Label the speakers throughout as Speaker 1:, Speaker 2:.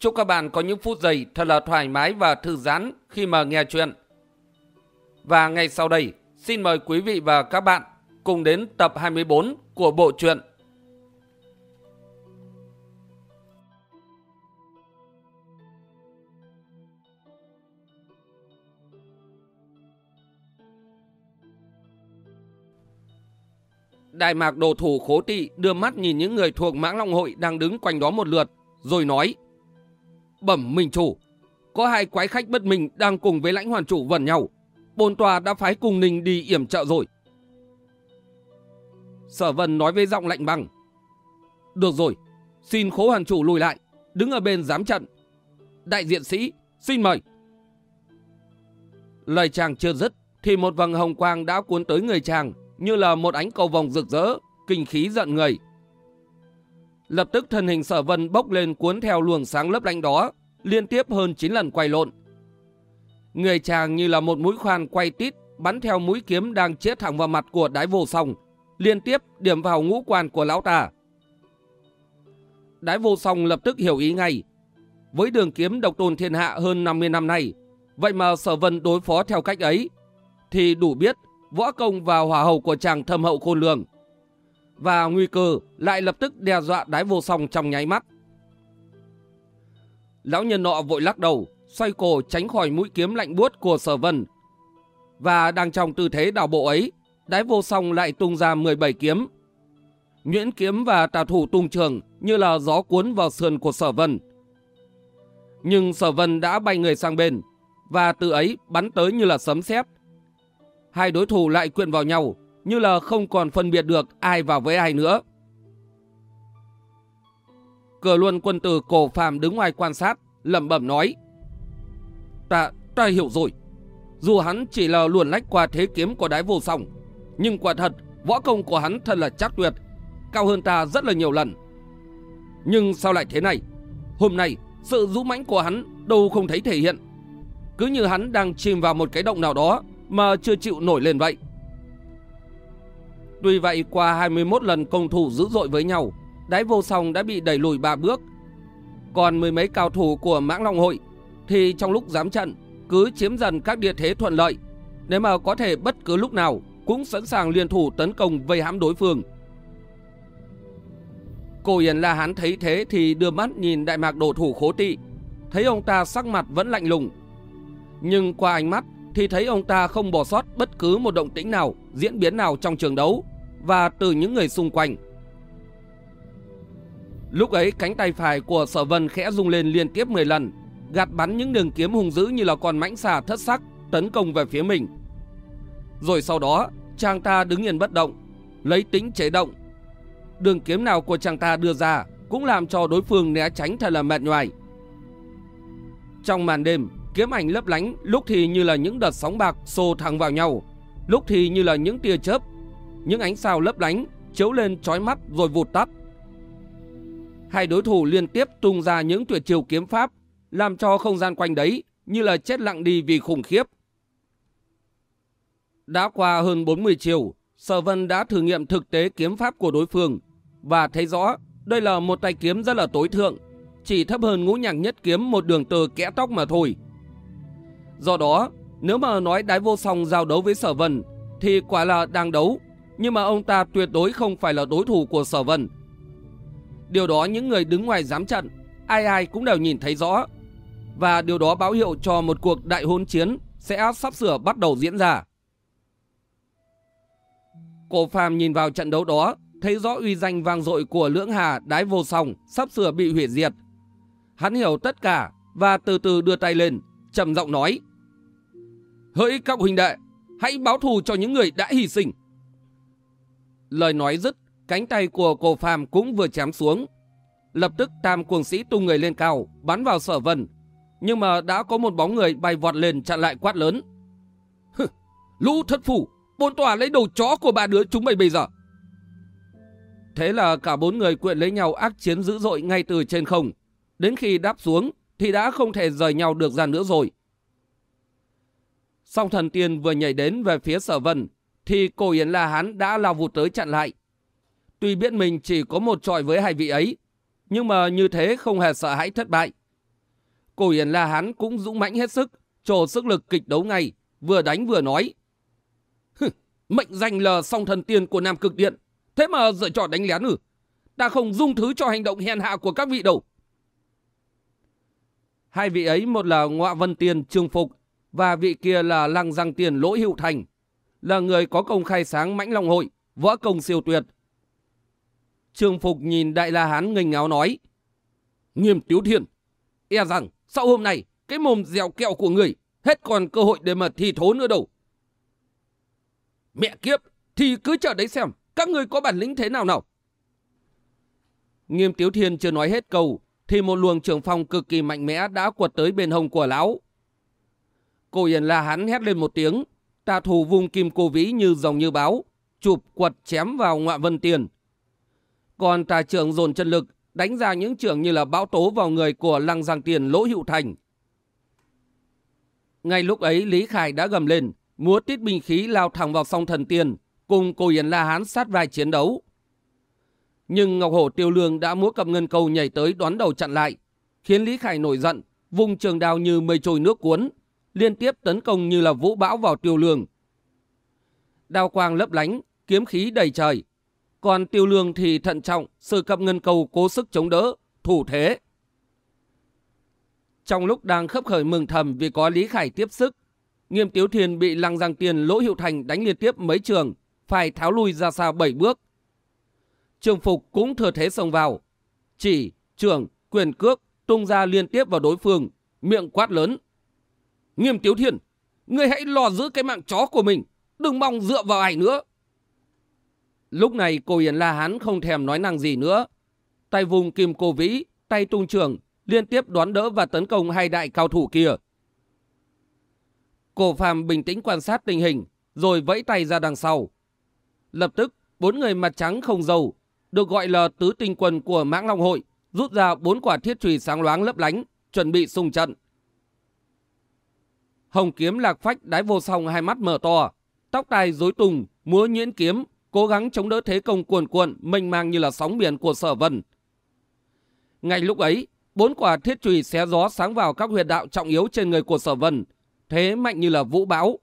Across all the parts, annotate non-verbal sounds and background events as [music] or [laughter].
Speaker 1: Chúc các bạn có những phút giây thật là thoải mái và thư giãn khi mà nghe chuyện. Và ngay sau đây, xin mời quý vị và các bạn cùng đến tập 24 của bộ truyện Đại mạc đồ thủ khố tị đưa mắt nhìn những người thuộc mãng long hội đang đứng quanh đó một lượt, rồi nói Bẩm minh chủ, có hai quái khách bất minh đang cùng với lãnh hoàn chủ vần nhau. Bồn tòa đã phái cùng ninh đi yểm trợ rồi. Sở vân nói với giọng lạnh băng. Được rồi, xin khố hoàn chủ lùi lại, đứng ở bên giám trận. Đại diện sĩ, xin mời. Lời chàng chưa dứt, thì một vầng hồng quang đã cuốn tới người chàng như là một ánh cầu vòng rực rỡ, kinh khí giận người. Lập tức thân hình sở vân bốc lên cuốn theo luồng sáng lấp lánh đó, liên tiếp hơn 9 lần quay lộn. Người chàng như là một mũi khoan quay tít, bắn theo mũi kiếm đang chĩa thẳng vào mặt của đái vô song, liên tiếp điểm vào ngũ quan của lão ta. Đái vô song lập tức hiểu ý ngay. Với đường kiếm độc tôn thiên hạ hơn 50 năm nay, vậy mà sở vân đối phó theo cách ấy, thì đủ biết võ công và hỏa hầu của chàng thâm hậu khôn lường. Và nguy cơ lại lập tức đe dọa đái vô song trong nháy mắt. Lão nhân nọ vội lắc đầu, xoay cổ tránh khỏi mũi kiếm lạnh buốt của sở vân. Và đang trong tư thế đảo bộ ấy, đái vô song lại tung ra 17 kiếm. Nhuyễn kiếm và tà thủ tung trường như là gió cuốn vào sườn của sở vân. Nhưng sở vân đã bay người sang bên, và từ ấy bắn tới như là sấm sét. Hai đối thủ lại quyện vào nhau, như là không còn phân biệt được ai vào với ai nữa. Cờ luân quân tử cổ phàm đứng ngoài quan sát, lẩm bẩm nói. Ta, ta hiểu rồi. Dù hắn chỉ là luồn lách qua thế kiếm của đái vô song, nhưng quả thật, võ công của hắn thật là chắc tuyệt, cao hơn ta rất là nhiều lần. Nhưng sao lại thế này? Hôm nay, sự dũng mãnh của hắn đâu không thấy thể hiện. Cứ như hắn đang chìm vào một cái động nào đó mà chưa chịu nổi lên vậy. Tuy vậy qua 21 lần công thủ dữ dội với nhau, đáy vô song đã bị đẩy lùi ba bước. Còn mười mấy cao thủ của mãng long hội thì trong lúc giám trận cứ chiếm dần các địa thế thuận lợi, nếu mà có thể bất cứ lúc nào cũng sẵn sàng liên thủ tấn công vây hãm đối phương. Cổ Yển La Hán thấy thế thì đưa mắt nhìn đại mạc đổ thủ khố tị, thấy ông ta sắc mặt vẫn lạnh lùng. Nhưng qua ánh mắt thì thấy ông ta không bỏ sót bất cứ một động tĩnh nào, diễn biến nào trong trường đấu và từ những người xung quanh. Lúc ấy cánh tay phải của sở vân khẽ rung lên liên tiếp 10 lần, gạt bắn những đường kiếm hung dữ như là con mãnh xà thất sắc tấn công về phía mình. Rồi sau đó, chàng ta đứng yên bất động, lấy tính chế động. Đường kiếm nào của chàng ta đưa ra cũng làm cho đối phương né tránh thật là mệt nhoài. Trong màn đêm, kiếm ảnh lấp lánh lúc thì như là những đợt sóng bạc xô thẳng vào nhau, lúc thì như là những tia chớp, những ánh sao lấp lánh chiếu lên chói mắt rồi vụt tắt. Hai đối thủ liên tiếp tung ra những tuyệt chiêu kiếm pháp, làm cho không gian quanh đấy như là chết lặng đi vì khủng khiếp. Đã qua hơn 40 chiều, Sở Vân đã thử nghiệm thực tế kiếm pháp của đối phương và thấy rõ đây là một tay kiếm rất là tối thượng, chỉ thấp hơn ngũ nhạc nhất kiếm một đường từ kẽ tóc mà thôi. Do đó, nếu mà nói đái vô song giao đấu với Sở Vân thì quả là đang đấu, nhưng mà ông ta tuyệt đối không phải là đối thủ của Sở Vân. Điều đó những người đứng ngoài giám trận, ai ai cũng đều nhìn thấy rõ. Và điều đó báo hiệu cho một cuộc đại hôn chiến sẽ sắp sửa bắt đầu diễn ra. Cổ phàm nhìn vào trận đấu đó, thấy rõ uy danh vang dội của lưỡng hà đái vô song sắp sửa bị hủy diệt. Hắn hiểu tất cả và từ từ đưa tay lên, trầm giọng nói. Hỡi các huynh đệ, hãy báo thù cho những người đã hy sinh. Lời nói dứt, cánh tay của cổ phàm cũng vừa chém xuống. Lập tức tam cuồng sĩ tung người lên cao, bắn vào sở vân. Nhưng mà đã có một bóng người bay vọt lên chặn lại quát lớn. Lũ thất phủ, bôn tòa lấy đầu chó của ba đứa chúng mày bây giờ. Thế là cả bốn người quyện lấy nhau ác chiến dữ dội ngay từ trên không. Đến khi đáp xuống thì đã không thể rời nhau được ra nữa rồi. Song thần tiên vừa nhảy đến về phía sở vân thì cổ Yến La Hán đã lao vụt tới chặn lại. Tuy biết mình chỉ có một trọi với hai vị ấy, nhưng mà như thế không hề sợ hãi thất bại. Cổ Yến La Hán cũng dũng mãnh hết sức, trổ sức lực kịch đấu ngay, vừa đánh vừa nói. Mệnh danh là song thần tiên của Nam Cực Điện, thế mà dựa trò đánh lén ư? Ta không dung thứ cho hành động hèn hạ của các vị đâu. Hai vị ấy một là Ngọa Vân Tiên Trương Phục và vị kia là Lăng Giang Tiền Lỗ Hữu Thành, là người có công khai sáng mãnh long hội, võ công siêu tuyệt. Trương Phục nhìn Đại La Hán nghênh ngáo nói, Nghiêm Tiếu Thiên, e rằng sau hôm nay cái mồm dẻo kẹo của người hết còn cơ hội để mà thi thố nữa đâu. Mẹ kiếp, thì cứ chờ đấy xem, các người có bản lĩnh thế nào nào. Nghiêm Tiếu Thiên chưa nói hết câu, thì một luồng trường phong cực kỳ mạnh mẽ đã quật tới bên hông của lão. cổ Yên La hán hét lên một tiếng, ta thủ vùng kim cô vĩ như dòng như báo, chụp quật chém vào ngọa vân tiền. Còn tà trưởng dồn chân lực, đánh ra những trưởng như là bão tố vào người của lăng giang tiền lỗ hữu thành. Ngay lúc ấy Lý Khải đã gầm lên, múa tiết binh khí lao thẳng vào song thần tiền, cùng cô Yến La Hán sát vai chiến đấu. Nhưng Ngọc Hổ Tiêu Lương đã múa cầm ngân cầu nhảy tới đón đầu chặn lại, khiến Lý Khải nổi giận, vùng trường đao như mây trôi nước cuốn, liên tiếp tấn công như là vũ bão vào Tiêu Lương. Đao quang lấp lánh, kiếm khí đầy trời. Còn Tiêu Lương thì thận trọng, sự cầm ngân cầu cố sức chống đỡ, thủ thế. Trong lúc đang khấp khởi mừng thầm vì có Lý Khải tiếp sức, Nghiêm Tiếu Thiên bị Lăng Giang Tiền Lỗ Hiệu Thành đánh liên tiếp mấy trường, phải tháo lui ra xa bảy bước. Trường Phục cũng thừa thế xông vào. Chỉ, trường, quyền cước tung ra liên tiếp vào đối phương, miệng quát lớn. Nghiêm Tiếu Thiên, ngươi hãy lo giữ cái mạng chó của mình, đừng mong dựa vào ai nữa. Lúc này cô Yến La Hán không thèm nói năng gì nữa. Tay vùng kim cô vĩ, tay tung trường, liên tiếp đoán đỡ và tấn công hai đại cao thủ kia. Cổ phàm bình tĩnh quan sát tình hình, rồi vẫy tay ra đằng sau. Lập tức, bốn người mặt trắng không dầu, được gọi là tứ tinh quân của mãng long hội, rút ra bốn quả thiết trùy sáng loáng lấp lánh, chuẩn bị xung trận. Hồng kiếm lạc phách đái vô song hai mắt mở to, tóc tai rối tung, múa nhuyễn kiếm, cố gắng chống đỡ thế công cuồn cuộn, mênh mang như là sóng biển của sở vân. Ngay lúc ấy, bốn quả thiết trùy xé gió sáng vào các huyệt đạo trọng yếu trên người của sở vân, thế mạnh như là vũ bão.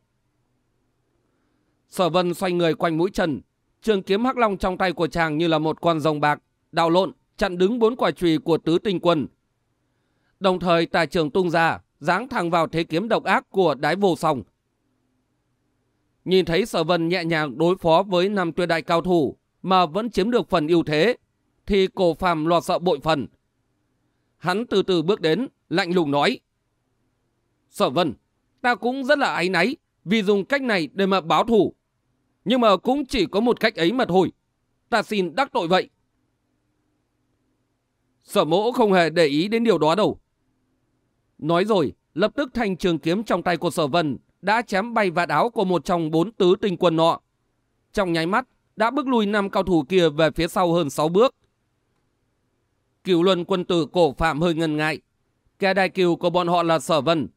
Speaker 1: Sở vân xoay người quanh mũi chân, trường kiếm hắc long trong tay của chàng như là một con rồng bạc, đào lộn, chặn đứng bốn quả chùy của tứ tinh quân. Đồng thời tài trường tung ra, giáng thẳng vào thế kiếm độc ác của đái vô song. Nhìn thấy sở vân nhẹ nhàng đối phó với năm tuyệt đại cao thủ mà vẫn chiếm được phần ưu thế, thì cổ phàm lo sợ bội phần. Hắn từ từ bước đến, lạnh lùng nói. Sở vân, ta cũng rất là áy náy vì dùng cách này để mà báo thủ. Nhưng mà cũng chỉ có một cách ấy mà thôi. Ta xin đắc tội vậy. Sở mỗ không hề để ý đến điều đó đâu. Nói rồi, lập tức thanh trường kiếm trong tay của sở vân đã chém bay vạt áo của một trong bốn tứ tinh quân nọ. Trong nháy mắt, đã bước lùi năm cao thủ kia về phía sau hơn 6 bước. Cửu luân quân tử cổ phạm hơi ngần ngại. Kẻ đại kiều của bọn họ là sở vân.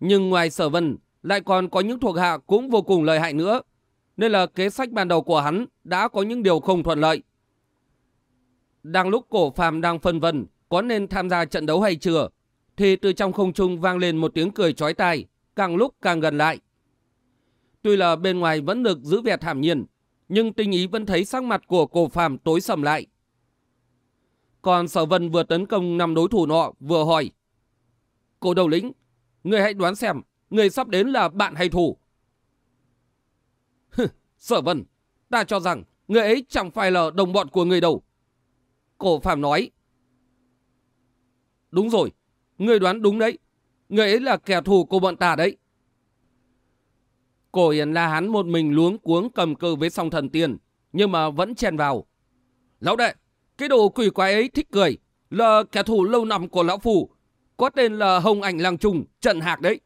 Speaker 1: Nhưng ngoài sở vân, lại còn có những thuộc hạ cũng vô cùng lợi hại nữa. Nên là kế sách ban đầu của hắn đã có những điều không thuận lợi. Đang lúc cổ phàm đang phân vân có nên tham gia trận đấu hay chưa, thì từ trong không trung vang lên một tiếng cười chói tai, càng lúc càng gần lại. Tuy là bên ngoài vẫn được giữ vẻ thảm nhiên, nhưng tinh ý vẫn thấy sắc mặt của cổ phàm tối sầm lại. Còn sở vân vừa tấn công năm đối thủ nọ vừa hỏi. "Cổ đầu lĩnh, người hãy đoán xem, người sắp đến là bạn hay thủ? sở vân, ta cho rằng người ấy chẳng phải là đồng bọn của người đâu. Cổ phàm nói. Đúng rồi, người đoán đúng đấy. Người ấy là kẻ thù của bọn ta đấy. Cổ Yến La Hán một mình luống cuống cầm cơ với song thần tiên, nhưng mà vẫn chen vào. Lão đệ, cái đồ quỷ quái ấy thích cười, là kẻ thù lâu năm của lão phù. có tên là Hồng Ảnh Lăng Trùng, Trần Hạc đấy.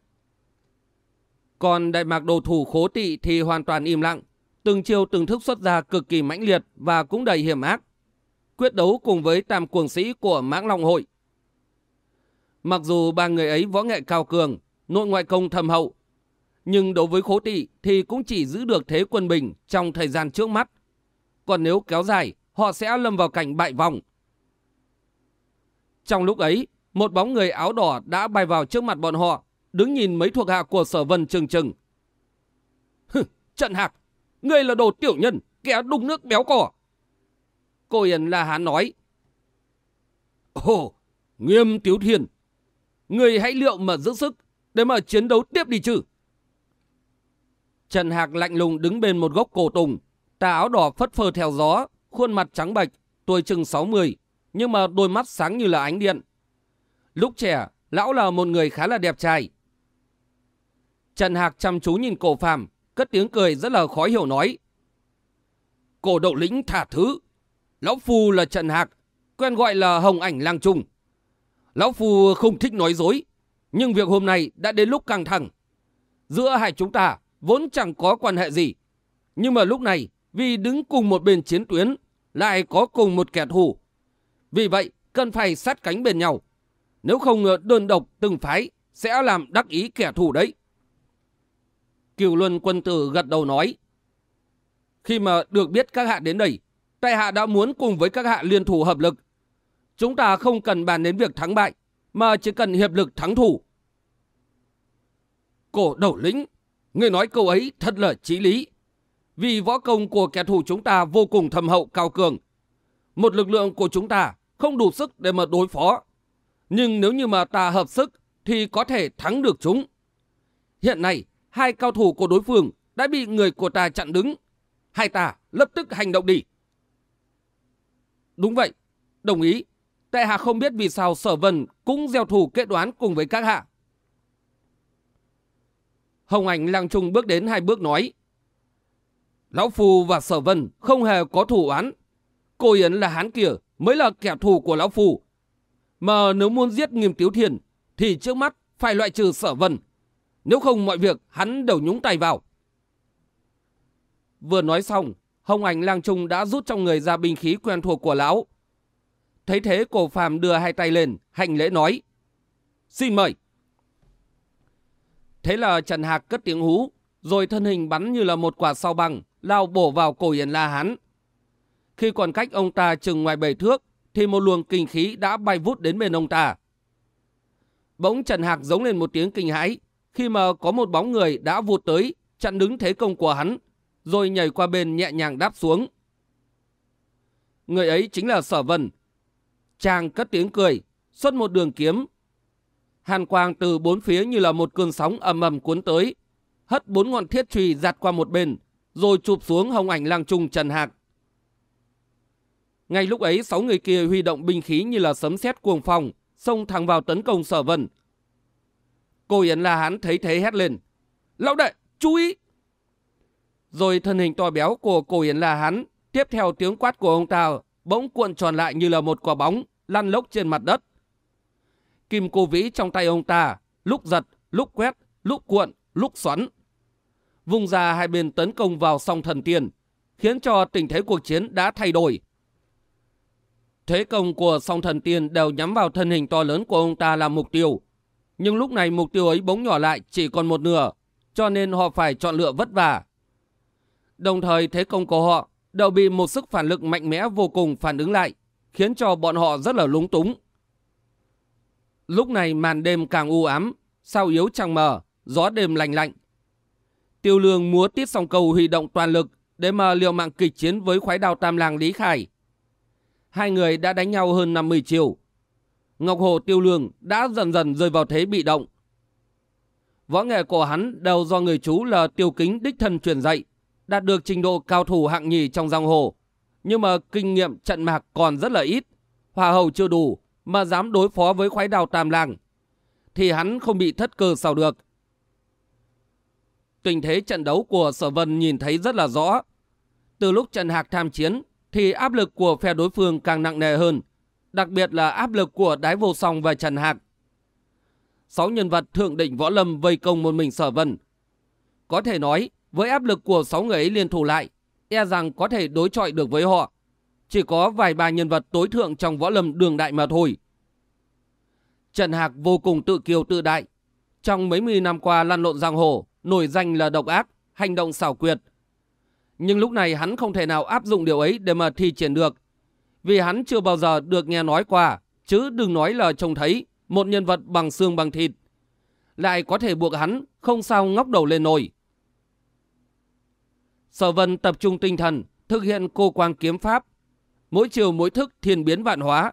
Speaker 1: Còn đại mạc đồ thủ khố tị thì hoàn toàn im lặng, từng chiêu từng thức xuất ra cực kỳ mãnh liệt và cũng đầy hiểm ác. Quyết đấu cùng với tam cuồng sĩ của mãng long hội. Mặc dù ba người ấy võ nghệ cao cường, nội ngoại công thầm hậu, nhưng đối với khố tị thì cũng chỉ giữ được thế quân bình trong thời gian trước mắt. Còn nếu kéo dài, họ sẽ lâm vào cảnh bại vòng. Trong lúc ấy, một bóng người áo đỏ đã bay vào trước mặt bọn họ, đứng nhìn mấy thuộc hạ của sở vân trừng trừng. Trận hạc, ngươi là đồ tiểu nhân, kẻ đục nước béo cỏ. Cô Yên là hán nói. Ồ, nghiêm tiếu thiền, người hãy liệu mà giữ sức để mà chiến đấu tiếp đi chứ. Trần Hạc lạnh lùng đứng bên một gốc cổ tùng, tà áo đỏ phất phơ theo gió, khuôn mặt trắng bệch, tuổi chừng 60, nhưng mà đôi mắt sáng như là ánh điện. Lúc trẻ, lão là một người khá là đẹp trai. Trần Hạc chăm chú nhìn cổ phàm, cất tiếng cười rất là khó hiểu nói. Cổ đậu lĩnh thả thứ. Lão Phu là Trần Hạc, quen gọi là Hồng Ảnh Lang Trung. Lão Phu không thích nói dối, nhưng việc hôm nay đã đến lúc căng thẳng. Giữa hai chúng ta vốn chẳng có quan hệ gì. Nhưng mà lúc này, vì đứng cùng một bên chiến tuyến, lại có cùng một kẻ thù. Vì vậy, cần phải sát cánh bên nhau. Nếu không ờ, đơn độc từng phái, sẽ làm đắc ý kẻ thù đấy. Kiều Luân quân tử gật đầu nói. Khi mà được biết các hạ đến đây, tại hạ đã muốn cùng với các hạ liên thủ hợp lực. Chúng ta không cần bàn đến việc thắng bại, mà chỉ cần hiệp lực thắng thủ. Cổ đầu lĩnh, người nói câu ấy thật là trí lý. Vì võ công của kẻ thù chúng ta vô cùng thầm hậu cao cường. Một lực lượng của chúng ta không đủ sức để mà đối phó. Nhưng nếu như mà ta hợp sức thì có thể thắng được chúng. Hiện nay, hai cao thủ của đối phương đã bị người của ta chặn đứng. Hai ta lập tức hành động đi. Đúng vậy, đồng ý. Tại hạ không biết vì sao sở vân cũng gieo thủ kết đoán cùng với các hạ. Hồng Ảnh lang trung bước đến hai bước nói. Lão Phù và Sở Vân không hề có thủ án. Cô Yến là hán kia mới là kẻ thù của Lão Phù. Mà nếu muốn giết nghiêm tiếu thiền thì trước mắt phải loại trừ Sở Vân. Nếu không mọi việc hắn đều nhúng tay vào. Vừa nói xong, Hồng Ảnh lang trung đã rút trong người ra binh khí quen thuộc của lão. Thấy thế cổ phàm đưa hai tay lên, hành lễ nói. Xin mời. Thế là Trần Hạc cất tiếng hú, rồi thân hình bắn như là một quả sao băng, lao bổ vào cổ Yến La Hán. Khi còn cách ông ta chừng ngoài bảy thước, thì một luồng kinh khí đã bay vút đến bên ông ta. Bỗng Trần Hạc giống lên một tiếng kinh hãi, khi mà có một bóng người đã vụt tới, chặn đứng thế công của hắn, rồi nhảy qua bên nhẹ nhàng đáp xuống. Người ấy chính là Sở Vân. Chàng cất tiếng cười, xuất một đường kiếm. Hàn quang từ bốn phía như là một cơn sóng ầm ầm cuốn tới, hất bốn ngọn thiết trùy giặt qua một bên, rồi chụp xuống hồng ảnh lang trung Trần Hạc. Ngay lúc ấy, sáu người kia huy động binh khí như là sấm sét cuồng phong, xông thẳng vào tấn công sở vân. Cô Yến La Hán thấy thế hét lên. Lão đệ, chú ý! Rồi thân hình to béo của cô Yến La Hán, tiếp theo tiếng quát của ông ta, bỗng cuộn tròn lại như là một quả bóng, lăn lốc trên mặt đất. Kim cô vĩ trong tay ông ta, lúc giật, lúc quét, lúc cuộn, lúc xoắn, vung ra hai bên tấn công vào song thần tiên, khiến cho tình thế cuộc chiến đã thay đổi. Thế công của song thần tiên đều nhắm vào thân hình to lớn của ông ta làm mục tiêu. Nhưng lúc này mục tiêu ấy bỗng nhỏ lại chỉ còn một nửa, cho nên họ phải chọn lựa vất vả. Đồng thời thế công của họ đều bị một sức phản lực mạnh mẽ vô cùng phản ứng lại, khiến cho bọn họ rất là lúng túng. Lúc này màn đêm càng u ám, sao yếu trăng mờ, gió đêm lạnh lạnh. Tiêu lương múa tiết song cầu huy động toàn lực để mà liều mạng kịch chiến với khoái đào tam làng Lý Khải. Hai người đã đánh nhau hơn 50 chiều. Ngọc Hồ Tiêu Lương đã dần dần rơi vào thế bị động. Võ nghệ của hắn đều do người chú là tiêu kính đích thân truyền dạy, đạt được trình độ cao thủ hạng nhì trong giang hồ. Nhưng mà kinh nghiệm trận mạc còn rất là ít, hòa hầu chưa đủ mà dám đối phó với khoái đào tam làng. Thì hắn không bị thất cơ sao được. Tình thế trận đấu của Sở Vân nhìn thấy rất là rõ. Từ lúc Trần Hạc tham chiến thì áp lực của phe đối phương càng nặng nề hơn, đặc biệt là áp lực của Đái Vô Song và Trần Hạc. sáu nhân vật thượng định võ lâm vây công một mình sở vân. Có thể nói, với áp lực của sáu người ấy liên thủ lại, e rằng có thể đối chọi được với họ. Chỉ có vài ba nhân vật tối thượng trong võ lâm đường đại mà thôi. Trần Hạc vô cùng tự kiêu tự đại. Trong mấy mươi năm qua lăn lộn giang hồ, nổi danh là độc ác, hành động xảo quyệt. Nhưng lúc này hắn không thể nào áp dụng điều ấy để mà thi triển được. Vì hắn chưa bao giờ được nghe nói qua, chứ đừng nói là trông thấy một nhân vật bằng xương bằng thịt. Lại có thể buộc hắn không sao ngóc đầu lên nổi. Sở vân tập trung tinh thần, thực hiện cô quang kiếm pháp. Mỗi chiều mỗi thức thiên biến vạn hóa.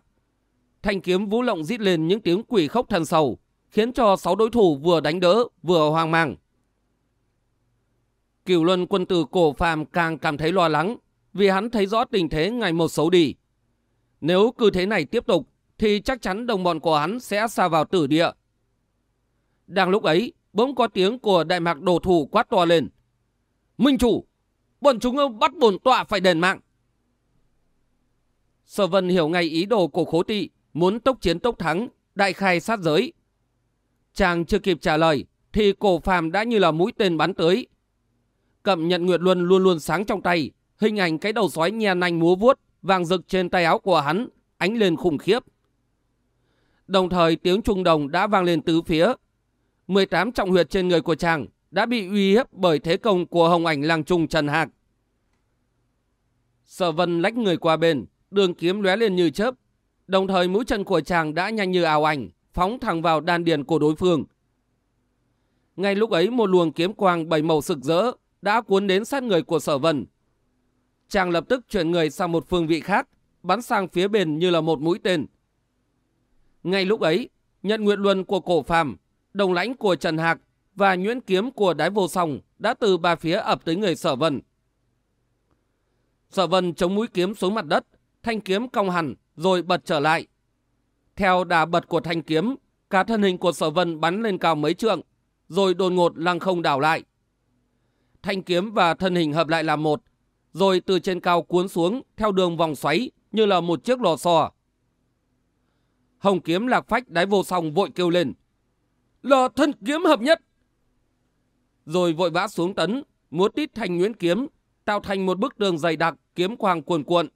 Speaker 1: Thanh kiếm vũ lộng rít lên những tiếng quỷ khóc thần sầu, khiến cho sáu đối thủ vừa đánh đỡ vừa hoang mang. Cửu luân quân tử cổ phàm càng cảm thấy lo lắng, vì hắn thấy rõ tình thế ngày một xấu đi. Nếu cứ thế này tiếp tục, thì chắc chắn đồng bọn của hắn sẽ xa vào tử địa. Đang lúc ấy, bỗng có tiếng của đại mạc đồ thủ quát to lên. Minh chủ, bọn chúng bắt bổn tọa phải đền mạng. Sở vân hiểu ngay ý đồ của khố tị, muốn tốc chiến tốc thắng, đại khai sát giới. Chàng chưa kịp trả lời, thì cổ phàm đã như là mũi tên bắn tới. Cẩm nhận Nguyệt Luân luôn luôn sáng trong tay, hình ảnh cái đầu sói nhe nanh múa vuốt, vàng rực trên tay áo của hắn, ánh lên khủng khiếp. Đồng thời tiếng trung đồng đã vang lên tứ phía. 18 trọng huyệt trên người của chàng đã bị uy hiếp bởi thế công của hồng ảnh lang trung Trần Hạc. Sở vân lách người qua bên, đường kiếm lóe lên như chớp. Đồng thời mũi chân của chàng đã nhanh như ảo ảnh, phóng thẳng vào đan điền của đối phương. Ngay lúc ấy một luồng kiếm quang bảy màu sực rỡ đã cuốn đến sát người của sở vân. Chàng lập tức chuyển người sang một phương vị khác, bắn sang phía bên như là một mũi tên. Ngay lúc ấy, nhận nguyện luân của cổ phàm, đồng lãnh của Trần Hạc và nhuyễn kiếm của đái vô song đã từ ba phía ập tới người sở vân. Sở vân chống mũi kiếm xuống mặt đất, thanh kiếm cong hẳn rồi bật trở lại. Theo đà bật của thanh kiếm, cả thân hình của sở vân bắn lên cao mấy trượng, rồi đột ngột lăng không đảo lại. Thanh kiếm và thân hình hợp lại làm một, rồi từ trên cao cuốn xuống theo đường vòng xoáy như là một chiếc lò xo. Hồng kiếm lạc phách Đái vô song vội kêu lên. Là thân kiếm hợp nhất. Rồi vội vã xuống tấn, múa tít thành nguyễn kiếm, tạo thành một bức tường dày đặc, kiếm quang cuồn cuộn.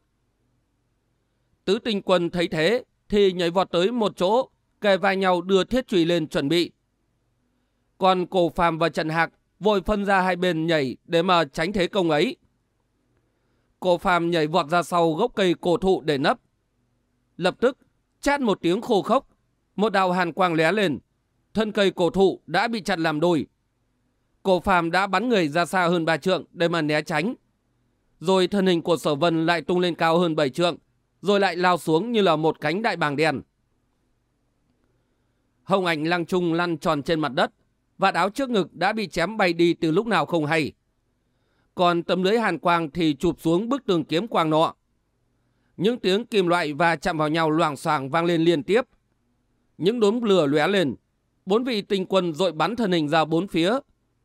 Speaker 1: Tứ tinh quân thấy thế, thì nhảy vọt tới một chỗ, kề vai nhau đưa thiết trùy lên chuẩn bị. Còn cổ phàm và Trần Hạc vội phân ra hai bên nhảy để mà tránh thế công ấy. Cổ phàm nhảy vọt ra sau gốc cây cổ thụ để nấp. Lập tức, chát một tiếng khô khốc, một đạo hàn quang lé lên. Thân cây cổ thụ đã bị chặt làm đôi. Cổ phàm đã bắn người ra xa hơn ba trượng để mà né tránh. Rồi thân hình của sở vân lại tung lên cao hơn bảy trượng, rồi lại lao xuống như là một cánh đại bàng đèn. Hồng ảnh lăng trung lăn tròn trên mặt đất, vạt áo trước ngực đã bị chém bay đi từ lúc nào không hay. Còn tấm lưới hàn quang thì chụp xuống bức tường kiếm quang nọ. Những tiếng kim loại và chạm vào nhau loảng xoảng vang lên liên tiếp. Những đốm lửa lóe lên. Bốn vị tinh quân dội bắn thân hình ra bốn phía.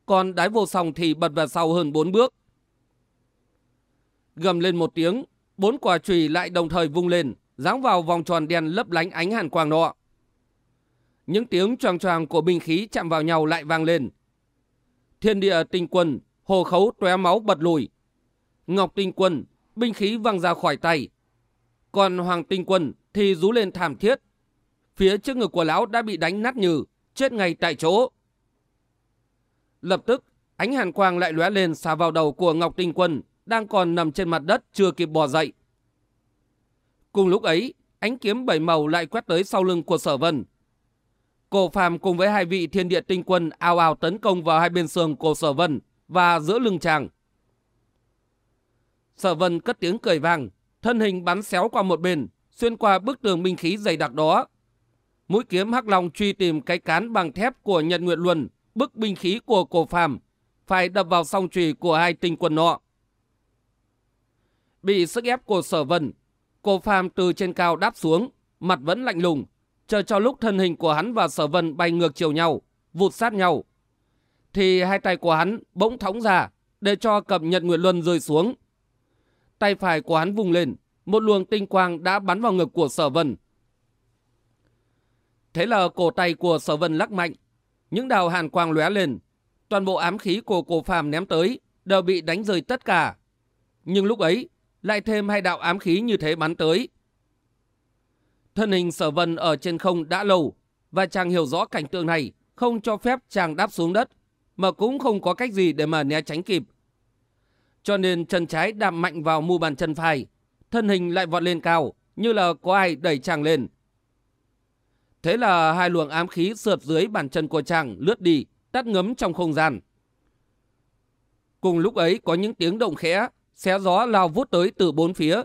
Speaker 1: Còn đái vô song thì bật vào sau hơn bốn bước. Gầm lên một tiếng, bốn quả chùy lại đồng thời vung lên, giáng vào vòng tròn đen lấp lánh ánh hàn quang nọ. Những tiếng choang choang của binh khí chạm vào nhau lại vang lên. Thiên địa tinh quân, hồ khấu tóe máu bật lùi. Ngọc tinh quân, binh khí văng ra khỏi tay. Còn hoàng tinh quân thì rú lên thảm thiết. Phía trước ngực của lão đã bị đánh nát nhừ, chết ngay tại chỗ. Lập tức, ánh hàn quang lại lóe lên xà vào đầu của Ngọc Tinh Quân, đang còn nằm trên mặt đất chưa kịp bò dậy. Cùng lúc ấy, ánh kiếm bảy màu lại quét tới sau lưng của sở vân, Cổ phàm cùng với hai vị thiên địa tinh quân ao ao tấn công vào hai bên sườn của sở vân và giữa lưng chàng. Sở vân cất tiếng cười vang, thân hình bắn xéo qua một bên, xuyên qua bức tường binh khí dày đặc đó. Mũi kiếm hắc long truy tìm cái cán bằng thép của Nhật Nguyệt Luân, bức binh khí của cổ phàm, phải đập vào song trùy của hai tinh quân nọ. Bị sức ép của sở vân, cổ phàm từ trên cao đáp xuống, mặt vẫn lạnh lùng, chờ cho lúc thân hình của hắn và sở vân bay ngược chiều nhau, vụt sát nhau. Thì hai tay của hắn bỗng thõng ra để cho cầm nhật nguyệt luân rơi xuống. Tay phải của hắn vùng lên, một luồng tinh quang đã bắn vào ngực của sở vân. Thế là cổ tay của sở vân lắc mạnh, những đào hàn quang lóe lên, toàn bộ ám khí của cổ phàm ném tới đều bị đánh rơi tất cả. Nhưng lúc ấy, lại thêm hai đạo ám khí như thế bắn tới. Thân hình sở vân ở trên không đã lâu, và chàng hiểu rõ cảnh tượng này, không cho phép chàng đáp xuống đất, mà cũng không có cách gì để mà né tránh kịp. Cho nên chân trái đạp mạnh vào mu bàn chân phải, thân hình lại vọt lên cao, như là có ai đẩy chàng lên. Thế là hai luồng ám khí sượt dưới bàn chân của chàng lướt đi, tắt ngấm trong không gian. Cùng lúc ấy có những tiếng động khẽ, xé gió lao vút tới từ bốn phía.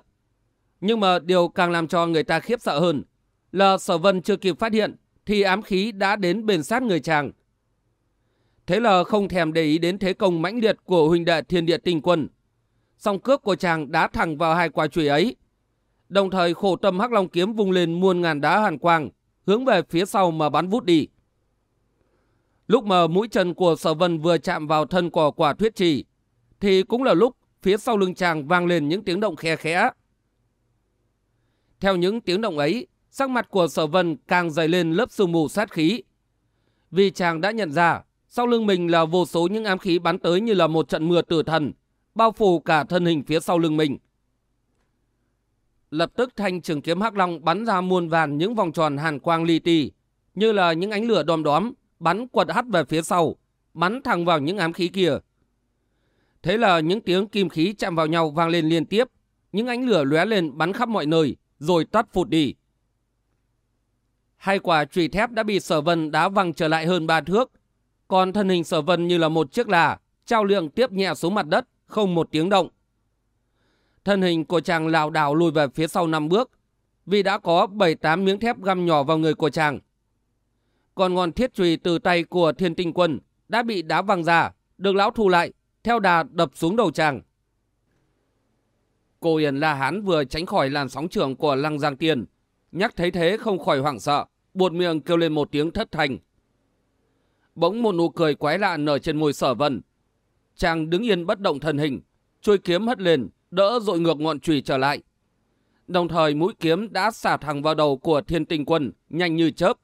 Speaker 1: Nhưng mà điều càng làm cho người ta khiếp sợ hơn là sở vân chưa kịp phát hiện thì ám khí đã đến bền sát người chàng. Thế là không thèm để ý đến thế công mãnh liệt của huynh đệ thiên địa tinh quân. Song cước của chàng đá thẳng vào hai quả chùy ấy. Đồng thời khổ tâm hắc long kiếm vung lên muôn ngàn đá hàn quang, hướng về phía sau mà bắn vút đi. Lúc mà mũi chân của sở vân vừa chạm vào thân của quả thuyết trì, thì cũng là lúc phía sau lưng chàng vang lên những tiếng động khe khẽ. Theo những tiếng động ấy, sắc mặt của sở vân càng dày lên lớp sương mù sát khí. Vì chàng đã nhận ra, sau lưng mình là vô số những ám khí bắn tới như là một trận mưa tử thần, bao phủ cả thân hình phía sau lưng mình. Lập tức thanh trường kiếm hắc long bắn ra muôn vàn những vòng tròn hàn quang li ti, như là những ánh lửa đom đóm, bắn quật hắt về phía sau, bắn thẳng vào những ám khí kia. Thế là những tiếng kim khí chạm vào nhau vang lên liên tiếp, những ánh lửa lóe lên bắn khắp mọi nơi, rồi tắt phụt đi. Hai quả trùy thép đã bị sở vân đá văng trở lại hơn ba thước, còn thân hình sở vân như là một chiếc là, trao lượng tiếp nhẹ xuống mặt đất, không một tiếng động. Thân hình của chàng lảo đảo lùi về phía sau năm bước, vì đã có 7-8 miếng thép găm nhỏ vào người của chàng. Còn ngọn thiết trùy từ tay của thiên tinh quân đã bị đá văng ra, được lão thu lại, theo đà đập xuống đầu chàng. Cô Yên La Hán vừa tránh khỏi làn sóng trường của Lăng Giang Tiên, nhắc thấy thế không khỏi hoảng sợ, buột miệng kêu lên một tiếng thất thành. Bỗng một nụ cười quái lạ nở trên môi sở vân. Chàng đứng yên bất động thân hình, chui kiếm hất lên, đỡ dội ngược ngọn chùy trở lại. Đồng thời mũi kiếm đã xả thẳng vào đầu của thiên tinh quân, nhanh như chớp.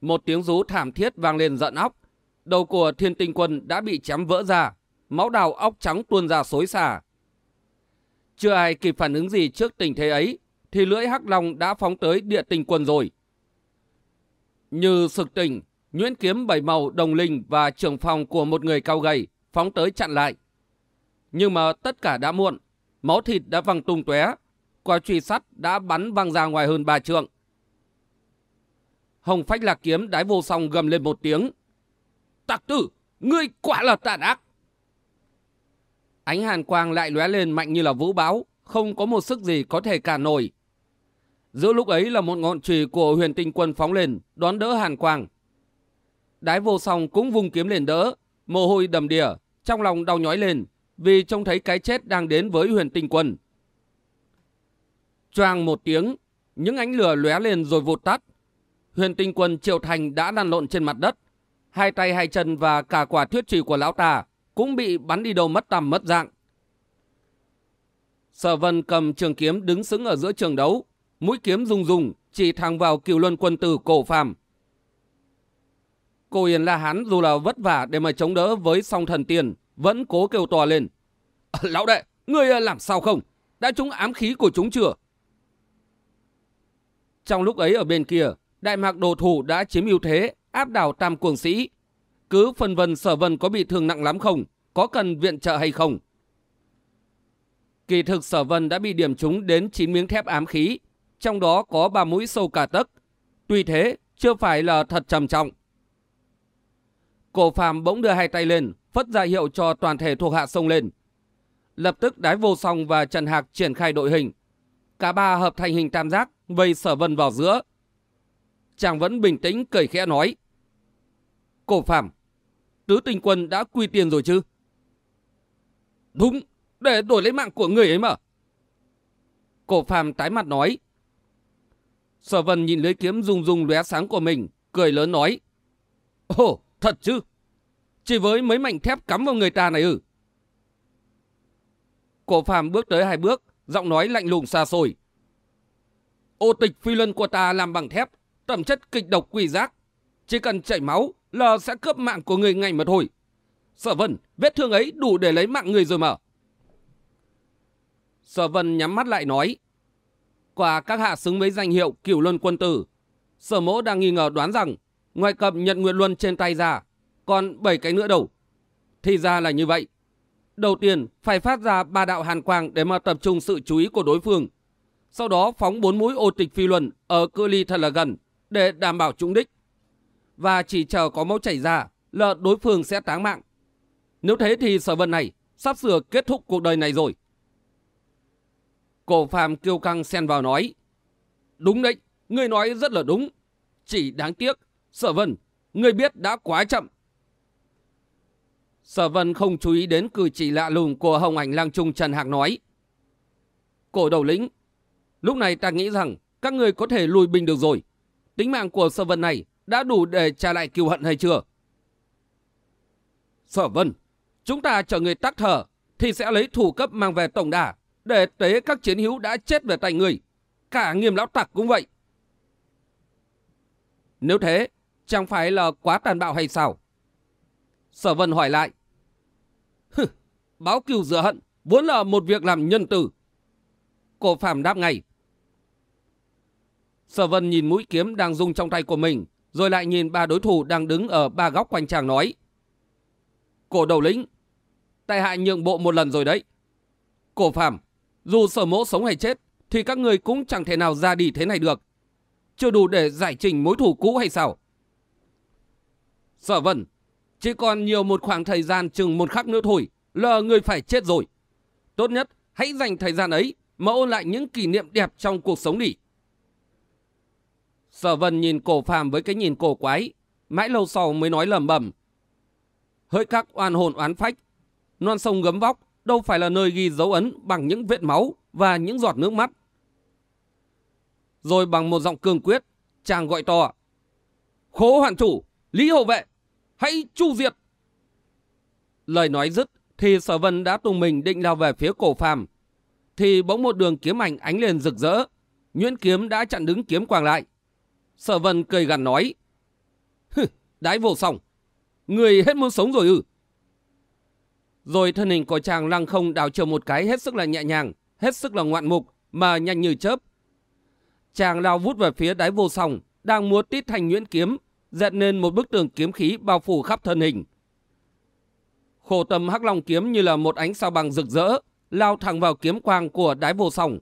Speaker 1: Một tiếng rú thảm thiết vang lên giận óc. Đầu của thiên tinh quân đã bị chém vỡ ra, máu đào óc trắng tuôn ra xối xả. Chưa ai kịp phản ứng gì trước tình thế ấy, thì lưỡi hắc long đã phóng tới địa tinh quân rồi. Như sực tỉnh, nhuyễn kiếm bảy màu đồng linh và trưởng phòng của một người cao gầy phóng tới chặn lại. Nhưng mà tất cả đã muộn, máu thịt đã văng tung tóe, quả truy sắt đã bắn văng ra ngoài hơn ba trượng. Hồng phách lạc kiếm đái vô song gầm lên một tiếng. Tặc tử, ngươi quả là tàn ác. Ánh hàn quang lại lóe lên mạnh như là vũ bão, không có một sức gì có thể cản nổi. Giữa lúc ấy là một ngọn chùy của huyền tinh quân phóng lên, đón đỡ hàn quang. Đái vô song cũng vung kiếm lên đỡ, mồ hôi đầm đìa, trong lòng đau nhói lên, vì trông thấy cái chết đang đến với huyền tinh quân. Choang một tiếng, những ánh lửa lóe lên rồi vụt tắt. Huyền tinh quân Triệu Thành đã lăn lộn trên mặt đất. Hai tay hai chân và cả quả thuyết trì của lão ta cũng bị bắn đi đâu mất tầm mất dạng. Sở vân cầm trường kiếm đứng sững ở giữa trường đấu, mũi kiếm rung rung chỉ thẳng vào cựu luân quân tử cổ phàm. Cô Yên La Hán dù là vất vả để mà chống đỡ với song thần tiền, vẫn cố kêu to lên. Ờ, lão đệ, ngươi ờ, làm sao không? Đã trúng ám khí của chúng chưa? Trong lúc ấy ở bên kia, Đại mạc đồ thủ đã chiếm ưu thế, áp đảo tam cuồng sĩ. Cứ phân vân sở vân có bị thương nặng lắm không? Có cần viện trợ hay không? Kỳ thực sở vân đã bị điểm trúng đến 9 miếng thép ám khí, trong đó có ba mũi sâu cả tấc. Tuy thế, chưa phải là thật trầm trọng. Cổ phàm bỗng đưa hai tay lên, phất ra hiệu cho toàn thể thuộc hạ sông lên. Lập tức đái vô song và Trần Hạc triển khai đội hình. Cả ba hợp thành hình tam giác, vây sở vân vào giữa. Chàng vẫn bình tĩnh cười khẽ nói. Cổ phàm, tứ tinh quân đã quy tiền rồi chứ? Đúng, để đổi lấy mạng của người ấy mà. Cổ phàm tái mặt nói. Sở vân nhìn lưới kiếm rung rung lóe sáng của mình, cười lớn nói. Ồ, thật chứ? Chỉ với mấy mảnh thép cắm vào người ta này ư? Cổ phàm bước tới hai bước, giọng nói lạnh lùng xa xôi. Ô tịch phi luân của ta làm bằng thép, tẩm chất kịch độc quỷ giác. Chỉ cần chảy máu là sẽ cướp mạng của người ngay mà thôi. Sở Vân, vết thương ấy đủ để lấy mạng người rồi mà. Sở Vân nhắm mắt lại nói. Qua các hạ xứng với danh hiệu cửu luân quân tử, sở mỗ đang nghi ngờ đoán rằng ngoài cầm nhận nguyện luân trên tay ra, còn bảy cái nữa đâu. Thì ra là như vậy. Đầu tiên phải phát ra ba đạo hàn quang để mà tập trung sự chú ý của đối phương. Sau đó phóng bốn mũi ô tịch phi luân ở cự ly thật là gần để đảm bảo trúng đích. Và chỉ chờ có máu chảy ra là đối phương sẽ táng mạng. Nếu thế thì sở vân này sắp sửa kết thúc cuộc đời này rồi. Cổ phàm kiêu căng xen vào nói. Đúng đấy, ngươi nói rất là đúng. Chỉ đáng tiếc, sở vân, ngươi biết đã quá chậm. Sở vân không chú ý đến cử chỉ lạ lùng của Hồng Ảnh Lang Trung Trần Hạc nói. Cổ đầu lĩnh, lúc này ta nghĩ rằng các người có thể lùi bình được rồi. Tính mạng của sở vân này đã đủ để trả lại kiêu hận hay chưa? Sở vân, chúng ta chờ người tắc thở thì sẽ lấy thủ cấp mang về tổng đà để tế các chiến hữu đã chết về tay người. Cả nghiêm lão tặc cũng vậy. Nếu thế, chẳng phải là quá tàn bạo hay sao? Sở vân hỏi lại. Báo cừu rửa hận vốn là một việc làm nhân từ. Cổ phàm đáp ngay. Sở vân nhìn mũi kiếm đang rung trong tay của mình, rồi lại nhìn ba đối thủ đang đứng ở ba góc quanh chàng nói. Cổ đầu lĩnh, tại hạ nhượng bộ một lần rồi đấy. Cổ phàm, dù sở mỗ sống hay chết, thì các người cũng chẳng thể nào ra đi thế này được. Chưa đủ để giải trình mối thủ cũ hay sao? Sở vân, chỉ còn nhiều một khoảng thời gian chừng một khắc nữa thôi là người phải chết rồi. Tốt nhất hãy dành thời gian ấy mà ôn lại những kỷ niệm đẹp trong cuộc sống đi. Sở vân nhìn cổ phàm với cái nhìn cổ quái, mãi lâu sau mới nói lầm bẩm. Hỡi các oan hồn oán phách, non sông gấm vóc đâu phải là nơi ghi dấu ấn bằng những vết máu và những giọt nước mắt. Rồi bằng một giọng cương quyết, chàng gọi to. Khố hoàn chủ, Lý Hậu Vệ, hãy chu diệt. Lời nói dứt thì sở vân đã tung mình định lao về phía cổ phàm. Thì bỗng một đường kiếm ảnh ánh lên rực rỡ. Nguyễn kiếm đã chặn đứng kiếm quang lại. Sở vân cười gằn nói. Hừ, đái vô song. Người hết muốn sống rồi ư. Rồi thân hình của chàng lăng không đảo chiều một cái hết sức là nhẹ nhàng, hết sức là ngoạn mục, mà nhanh như chớp. Chàng lao vút về phía đáy vô song, đang múa tít thành nhuyễn kiếm, dẹt nên một bức tường kiếm khí bao phủ khắp thân hình. Khổ tâm hắc long kiếm như là một ánh sao bằng rực rỡ, lao thẳng vào kiếm quang của đái vô song.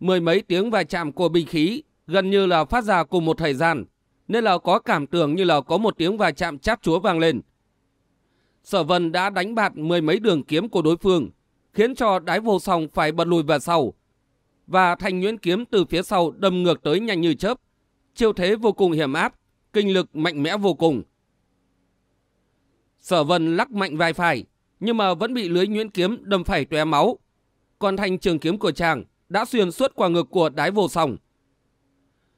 Speaker 1: Mười mấy tiếng va chạm của binh khí gần như là phát ra cùng một thời gian, nên là có cảm tưởng như là có một tiếng va chạm chát chúa vang lên. Sở vân đã đánh bạt mười mấy đường kiếm của đối phương, khiến cho đái vô song phải bật lùi về sau. Và thanh nhuyễn kiếm từ phía sau đâm ngược tới nhanh như chớp. Chiêu thế vô cùng hiểm áp, kinh lực mạnh mẽ vô cùng. Sở vân lắc mạnh vai phải, nhưng mà vẫn bị lưới nhuyễn kiếm đâm phải tóe máu. Còn thanh trường kiếm của chàng đã xuyên suốt qua ngực của đái vô song.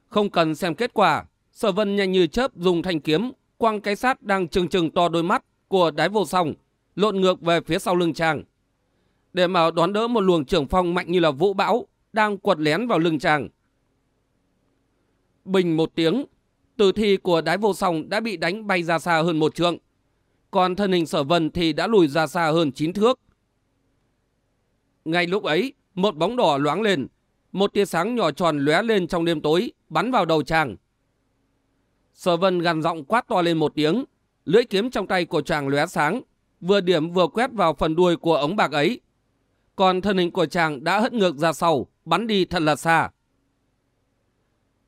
Speaker 1: Không cần xem kết quả, sở vân nhanh như chớp dùng thanh kiếm quăng cái sát đang trừng trừng to đôi mắt của đái vô song, lộn ngược về phía sau lưng chàng. Để mà đón đỡ một luồng trưởng phong mạnh như là vũ bão, đang quật lén vào lưng chàng. Bình một tiếng, tử thi của đái vô song đã bị đánh bay ra xa hơn một trượng. Còn thân hình sở vân thì đã lùi ra xa hơn chín thước. Ngay lúc ấy, một bóng đỏ loáng lên, một tia sáng nhỏ tròn lóe lên trong đêm tối, bắn vào đầu chàng. Sở vân gằn giọng quát to lên một tiếng, Lưỡi kiếm trong tay của chàng lóe sáng, vừa điểm vừa quét vào phần đuôi của ống bạc ấy. Còn thân hình của chàng đã hất ngược ra sau, bắn đi thật là xa.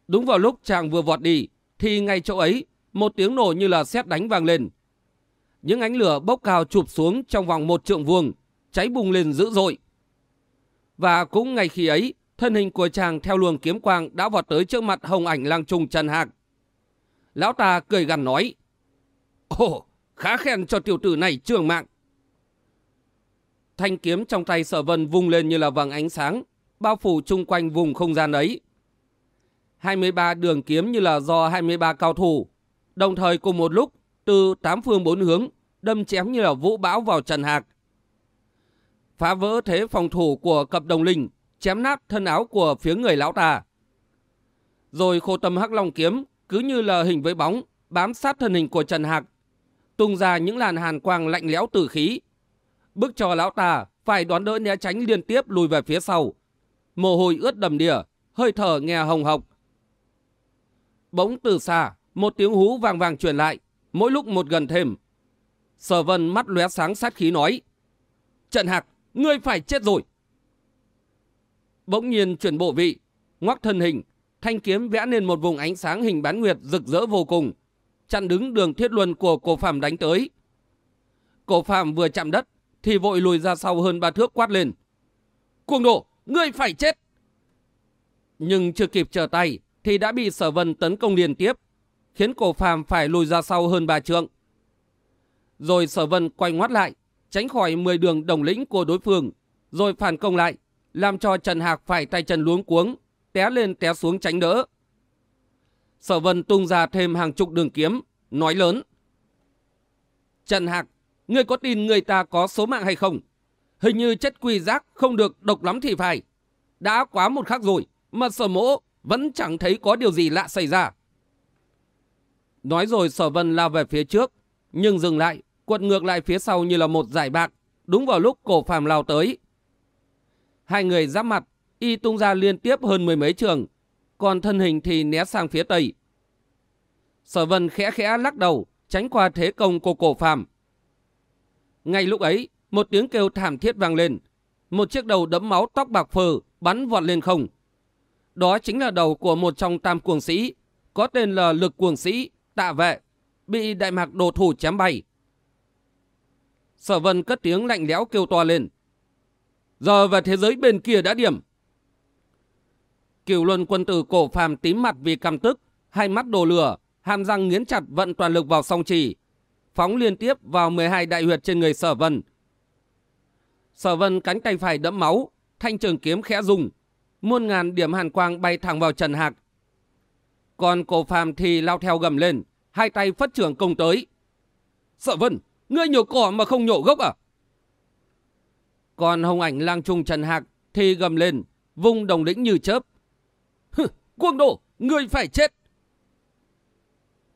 Speaker 1: Đúng vào lúc chàng vừa vọt đi, thì ngay chỗ ấy, một tiếng nổ như là sét đánh vang lên. Những ánh lửa bốc cao chụp xuống trong vòng một trượng vuông, cháy bùng lên dữ dội. Và cũng ngay khi ấy, thân hình của chàng theo luồng kiếm quang đã vọt tới trước mặt hồng ảnh lang trung Trần Hạc. Lão ta cười gằn nói. Ồ, khá khen cho tiểu tử này trường mạng. Thanh kiếm trong tay sở vân vung lên như là vầng ánh sáng, bao phủ chung quanh vùng không gian ấy. 23 đường kiếm như là do 23 cao thủ, đồng thời cùng một lúc từ tám phương bốn hướng đâm chém như là vũ bão vào Trần Hạc. Phá vỡ thế phòng thủ của cặp đồng linh, chém nát thân áo của phía người lão ta. Rồi khô tâm hắc long kiếm cứ như là hình với bóng, bám sát thân hình của Trần Hạc, tung ra những làn hàn quang lạnh lẽo tử khí. Bức cho lão ta phải đoán đỡ né tránh liên tiếp lùi về phía sau. Mồ hôi ướt đầm đìa, hơi thở nghe hồng hộc. Bỗng từ xa, một tiếng hú vàng vàng truyền lại, mỗi lúc một gần thêm. Sở vân mắt lóe sáng sát khí nói. Trận hạc, ngươi phải chết rồi. Bỗng nhiên chuyển bộ vị, ngoắc thân hình, thanh kiếm vẽ nên một vùng ánh sáng hình bán nguyệt rực rỡ vô cùng, chặn đứng đường thiết luân của cổ phàm đánh tới. Cổ phàm vừa chạm đất, thì vội lùi ra sau hơn ba thước quát lên. Cuồng độ, ngươi phải chết! Nhưng chưa kịp trở tay, thì đã bị sở vân tấn công liên tiếp, khiến cổ phàm phải lùi ra sau hơn ba trượng. Rồi sở vân quay ngoắt lại, tránh khỏi 10 đường đồng lĩnh của đối phương, rồi phản công lại, làm cho Trần Hạc phải tay chân luống cuống, té lên té xuống tránh đỡ. Sở vân tung ra thêm hàng chục đường kiếm, nói lớn. Trần Hạc, ngươi có tin người ta có số mạng hay không? Hình như chất quỳ giác không được độc lắm thì phải. Đã quá một khắc rồi, mà sở mỗ vẫn chẳng thấy có điều gì lạ xảy ra. Nói rồi sở vân lao về phía trước, nhưng dừng lại, quật ngược lại phía sau như là một giải bạc, đúng vào lúc cổ phàm lao tới. Hai người giáp mặt, y tung ra liên tiếp hơn mười mấy trường, còn thân hình thì né sang phía tây. Sở vân khẽ khẽ lắc đầu, tránh qua thế công của cổ phàm. Ngay lúc ấy, một tiếng kêu thảm thiết vang lên. Một chiếc đầu đẫm máu tóc bạc phờ bắn vọt lên không. Đó chính là đầu của một trong tam cuồng sĩ, có tên là lực cuồng sĩ, tạ vệ, bị đại mạc đồ thủ chém bay. Sở vân cất tiếng lạnh lẽo kêu to lên. Giờ về thế giới bên kia đã điểm. Kiều luân quân tử cổ phàm tím mặt vì căm tức, hai mắt đồ lửa, hàm răng nghiến chặt vận toàn lực vào song trì, phóng liên tiếp vào 12 đại huyệt trên người sở vân. Sở vân cánh tay phải đẫm máu, thanh trường kiếm khẽ rung, muôn ngàn điểm hàn quang bay thẳng vào Trần Hạc. Còn cổ phàm thì lao theo gầm lên, hai tay phất trưởng công tới. Sở vân, ngươi nhổ cỏ mà không nhổ gốc à? Còn hồng ảnh lang trung Trần Hạc thì gầm lên, vung đồng lĩnh như chớp. Hừ, quân độ, ngươi phải chết.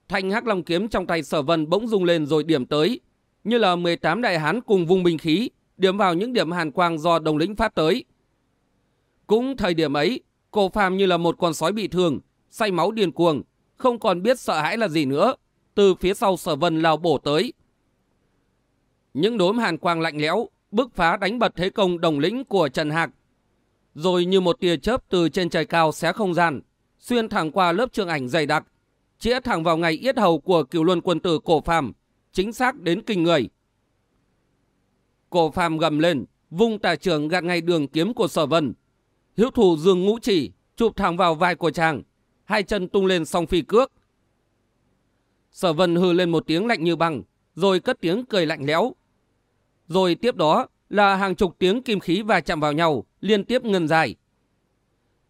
Speaker 1: Thanh hắc long kiếm trong tay sở vân bỗng rung lên rồi điểm tới, như là 18 đại hán cùng vùng binh khí, điểm vào những điểm hàn quang do đồng lĩnh phát tới. Cũng thời điểm ấy, cổ phàm như là một con sói bị thương, say máu điên cuồng, không còn biết sợ hãi là gì nữa, từ phía sau sở vân lao bổ tới. Những đốm hàn quang lạnh lẽo, bức phá đánh bật thế công đồng lĩnh của Trần Hạc. Rồi như một tia chớp từ trên trời cao xé không gian, xuyên thẳng qua lớp trường ảnh dày đặc, chĩa thẳng vào ngày yết hầu của cửu luân quân tử cổ phàm, chính xác đến kinh người. Cổ phàm gầm lên, vung tà trường gạt ngay đường kiếm của sở vân. Hiếu thủ dương ngũ chỉ, chụp thẳng vào vai của chàng, hai chân tung lên song phi cước. Sở vân hừ lên một tiếng lạnh như băng, rồi cất tiếng cười lạnh lẽo. Rồi tiếp đó là hàng chục tiếng kim khí va chạm vào nhau, liên tiếp ngân dài.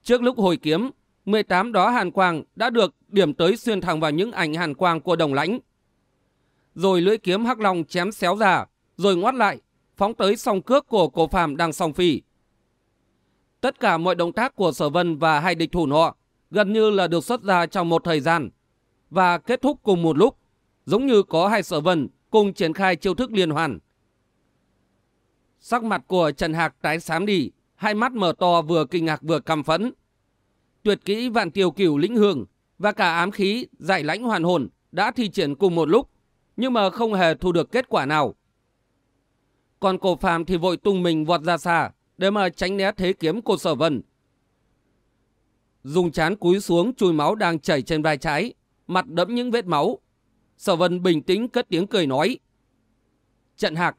Speaker 1: Trước lúc hồi kiếm, 18 đó hàn quang đã được điểm tới xuyên thẳng vào những ảnh hàn quang của đồng lãnh. Rồi lưỡi kiếm hắc long chém xéo ra, rồi ngoắt lại, phóng tới song cước của cổ phàm đang song phi. Tất cả mọi động tác của sở vân và hai địch thủ nọ gần như là được xuất ra trong một thời gian và kết thúc cùng một lúc, giống như có hai sở vân cùng triển khai chiêu thức liên hoàn. Sắc mặt của Trần Hạc tái xám đi, hai mắt mở to vừa kinh ngạc vừa căm phẫn. Tuyệt kỹ vạn tiêu cửu lĩnh hương và cả ám khí giải lãnh hoàn hồn đã thi triển cùng một lúc, nhưng mà không hề thu được kết quả nào. Còn cổ phàm thì vội tung mình vọt ra xa để mà tránh né thế kiếm của sở vân. Dùng chán cúi xuống chùi máu đang chảy trên vai trái, mặt đẫm những vết máu. Sở vân bình tĩnh cất tiếng cười nói. Trận hạc,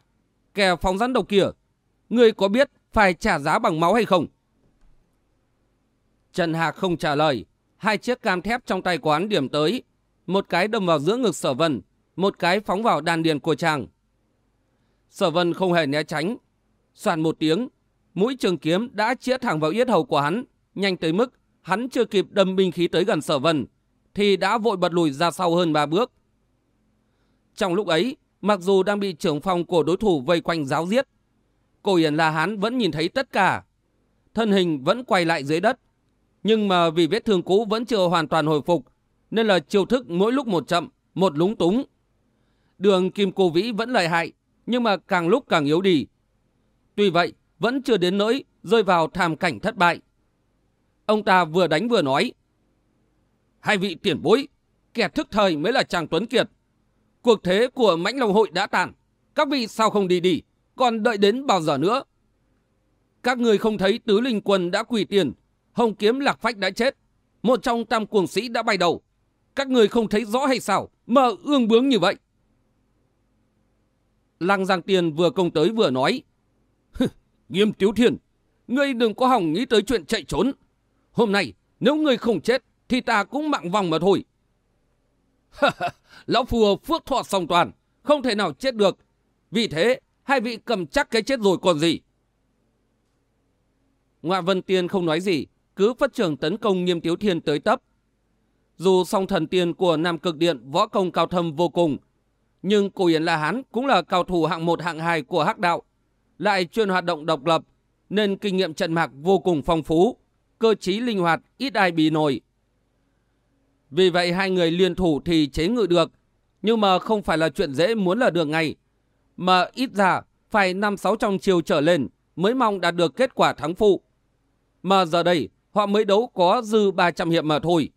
Speaker 1: kẻ phóng rắn đầu kia, ngươi có biết phải trả giá bằng máu hay không? Trần Hạc không trả lời, hai chiếc cam thép trong tay quán điểm tới, một cái đâm vào giữa ngực sở vân, một cái phóng vào đan điền của chàng. Sở vân không hề né tránh, soàn một tiếng, mũi trường kiếm đã chĩa thẳng vào yết hầu của hắn, nhanh tới mức hắn chưa kịp đâm binh khí tới gần sở vân, thì đã vội bật lùi ra sau hơn ba bước. Trong lúc ấy, mặc dù đang bị trưởng phòng của đối thủ vây quanh giáo giết, cổ hiển là hắn vẫn nhìn thấy tất cả. Thân hình vẫn quay lại dưới đất, Nhưng mà vì vết thương cũ vẫn chưa hoàn toàn hồi phục, nên là chiêu thức mỗi lúc một chậm, một lúng túng. Đường Kim Cô Vĩ vẫn lợi hại, nhưng mà càng lúc càng yếu đi. Tuy vậy, vẫn chưa đến nỗi rơi vào thảm cảnh thất bại. Ông ta vừa đánh vừa nói. Hai vị tiền bối, kẻ thức thời mới là chàng Tuấn Kiệt. Cuộc thế của mãnh long hội đã tàn. Các vị sao không đi đi, còn đợi đến bao giờ nữa? Các người không thấy tứ linh quân đã quỳ tiền, hồng kiếm lạc phách đã chết, một trong tam cuồng sĩ đã bay đầu. Các người không thấy rõ hay sao mà ương bướng như vậy? Lăng Giang Tiền vừa công tới vừa nói. Nghiêm Tiếu Thiên, ngươi đừng có hỏng nghĩ tới chuyện chạy trốn. Hôm nay, nếu ngươi không chết, thì ta cũng mạng vòng mà thôi. [laughs] Lão phù phước thọ song toàn, không thể nào chết được. Vì thế, hai vị cầm chắc cái chết rồi còn gì. Ngoại Vân Tiên không nói gì, cứ phát trường tấn công nghiêm tiếu thiên tới tấp. Dù song thần tiên của Nam Cực Điện võ công cao thâm vô cùng, nhưng cổ Yến La Hán cũng là cao thủ hạng một hạng hai của hắc đạo, lại chuyên hoạt động độc lập, nên kinh nghiệm trận mạc vô cùng phong phú, cơ trí linh hoạt, ít ai bị nổi. Vì vậy hai người liên thủ thì chế ngự được, nhưng mà không phải là chuyện dễ muốn là được ngay, mà ít ra phải năm sáu trong chiều trở lên mới mong đạt được kết quả thắng phụ. Mà giờ đây họ mới đấu có dư 300 hiệp mà thôi.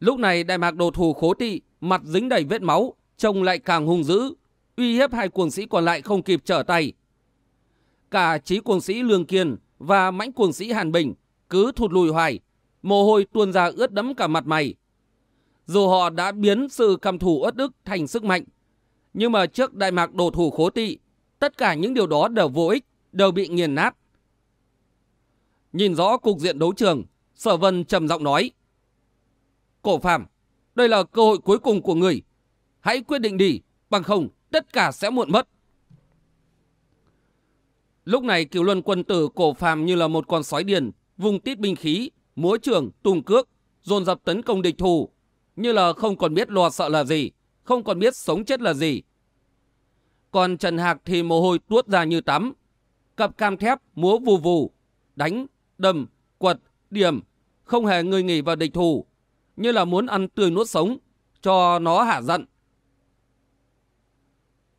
Speaker 1: Lúc này đại mạc đồ thủ khố tị, mặt dính đầy vết máu, trông lại càng hung dữ, uy hiếp hai cuồng sĩ còn lại không kịp trở tay. Cả trí cuồng sĩ Lương Kiên và mãnh cuồng sĩ Hàn Bình cứ thụt lùi hoài, mồ hôi tuôn ra ướt đẫm cả mặt mày. Dù họ đã biến sự cầm thủ ớt ức thành sức mạnh, nhưng mà trước đại mạc đổ thủ khố tị, tất cả những điều đó đều vô ích, đều bị nghiền nát. Nhìn rõ cục diện đấu trường, Sở Vân trầm giọng nói. Cổ Phạm, đây là cơ hội cuối cùng của người. Hãy quyết định đi, bằng không tất cả sẽ muộn mất. Lúc này cựu luân quân tử cổ phàm như là một con sói điền, vùng tít binh khí, múa trường, tung cước, dồn dập tấn công địch thủ, như là không còn biết lo sợ là gì, không còn biết sống chết là gì. Còn Trần Hạc thì mồ hôi tuốt ra như tắm, cặp cam thép múa vù vù, đánh, đâm, quật, điểm, không hề người nghỉ vào địch thủ, như là muốn ăn tươi nuốt sống, cho nó hạ giận.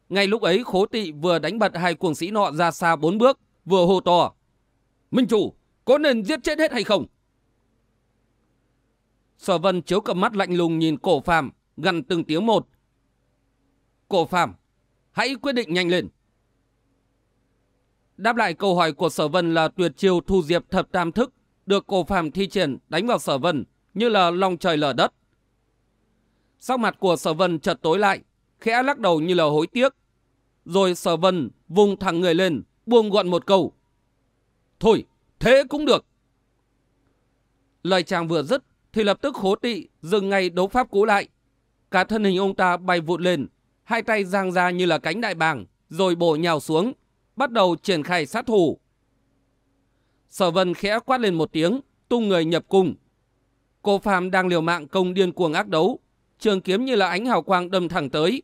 Speaker 1: Ngay lúc ấy khố tị vừa đánh bật hai cuồng sĩ nọ ra xa bốn bước, vừa hô to. Minh chủ, có nên giết chết hết hay không? Sở vân chiếu cầm mắt lạnh lùng nhìn cổ phàm, gần từng tiếng một. Cổ phàm, hãy quyết định nhanh lên. Đáp lại câu hỏi của sở vân là tuyệt chiêu thu diệp thập tam thức, được cổ phàm thi triển đánh vào sở vân như là lòng trời lở đất. Sắc mặt của sở vân chợt tối lại, khẽ lắc đầu như là hối tiếc. Rồi sở vân vùng thẳng người lên, buông gọn một câu. Thôi, thế cũng được. Lời chàng vừa dứt, thì lập tức khố tị dừng ngay đấu pháp cũ lại. Cả thân hình ông ta bay vụt lên, hai tay giang ra như là cánh đại bàng, rồi bổ nhào xuống, bắt đầu triển khai sát thủ. Sở vân khẽ quát lên một tiếng, tung người nhập cung. Cô Phạm đang liều mạng công điên cuồng ác đấu, trường kiếm như là ánh hào quang đâm thẳng tới.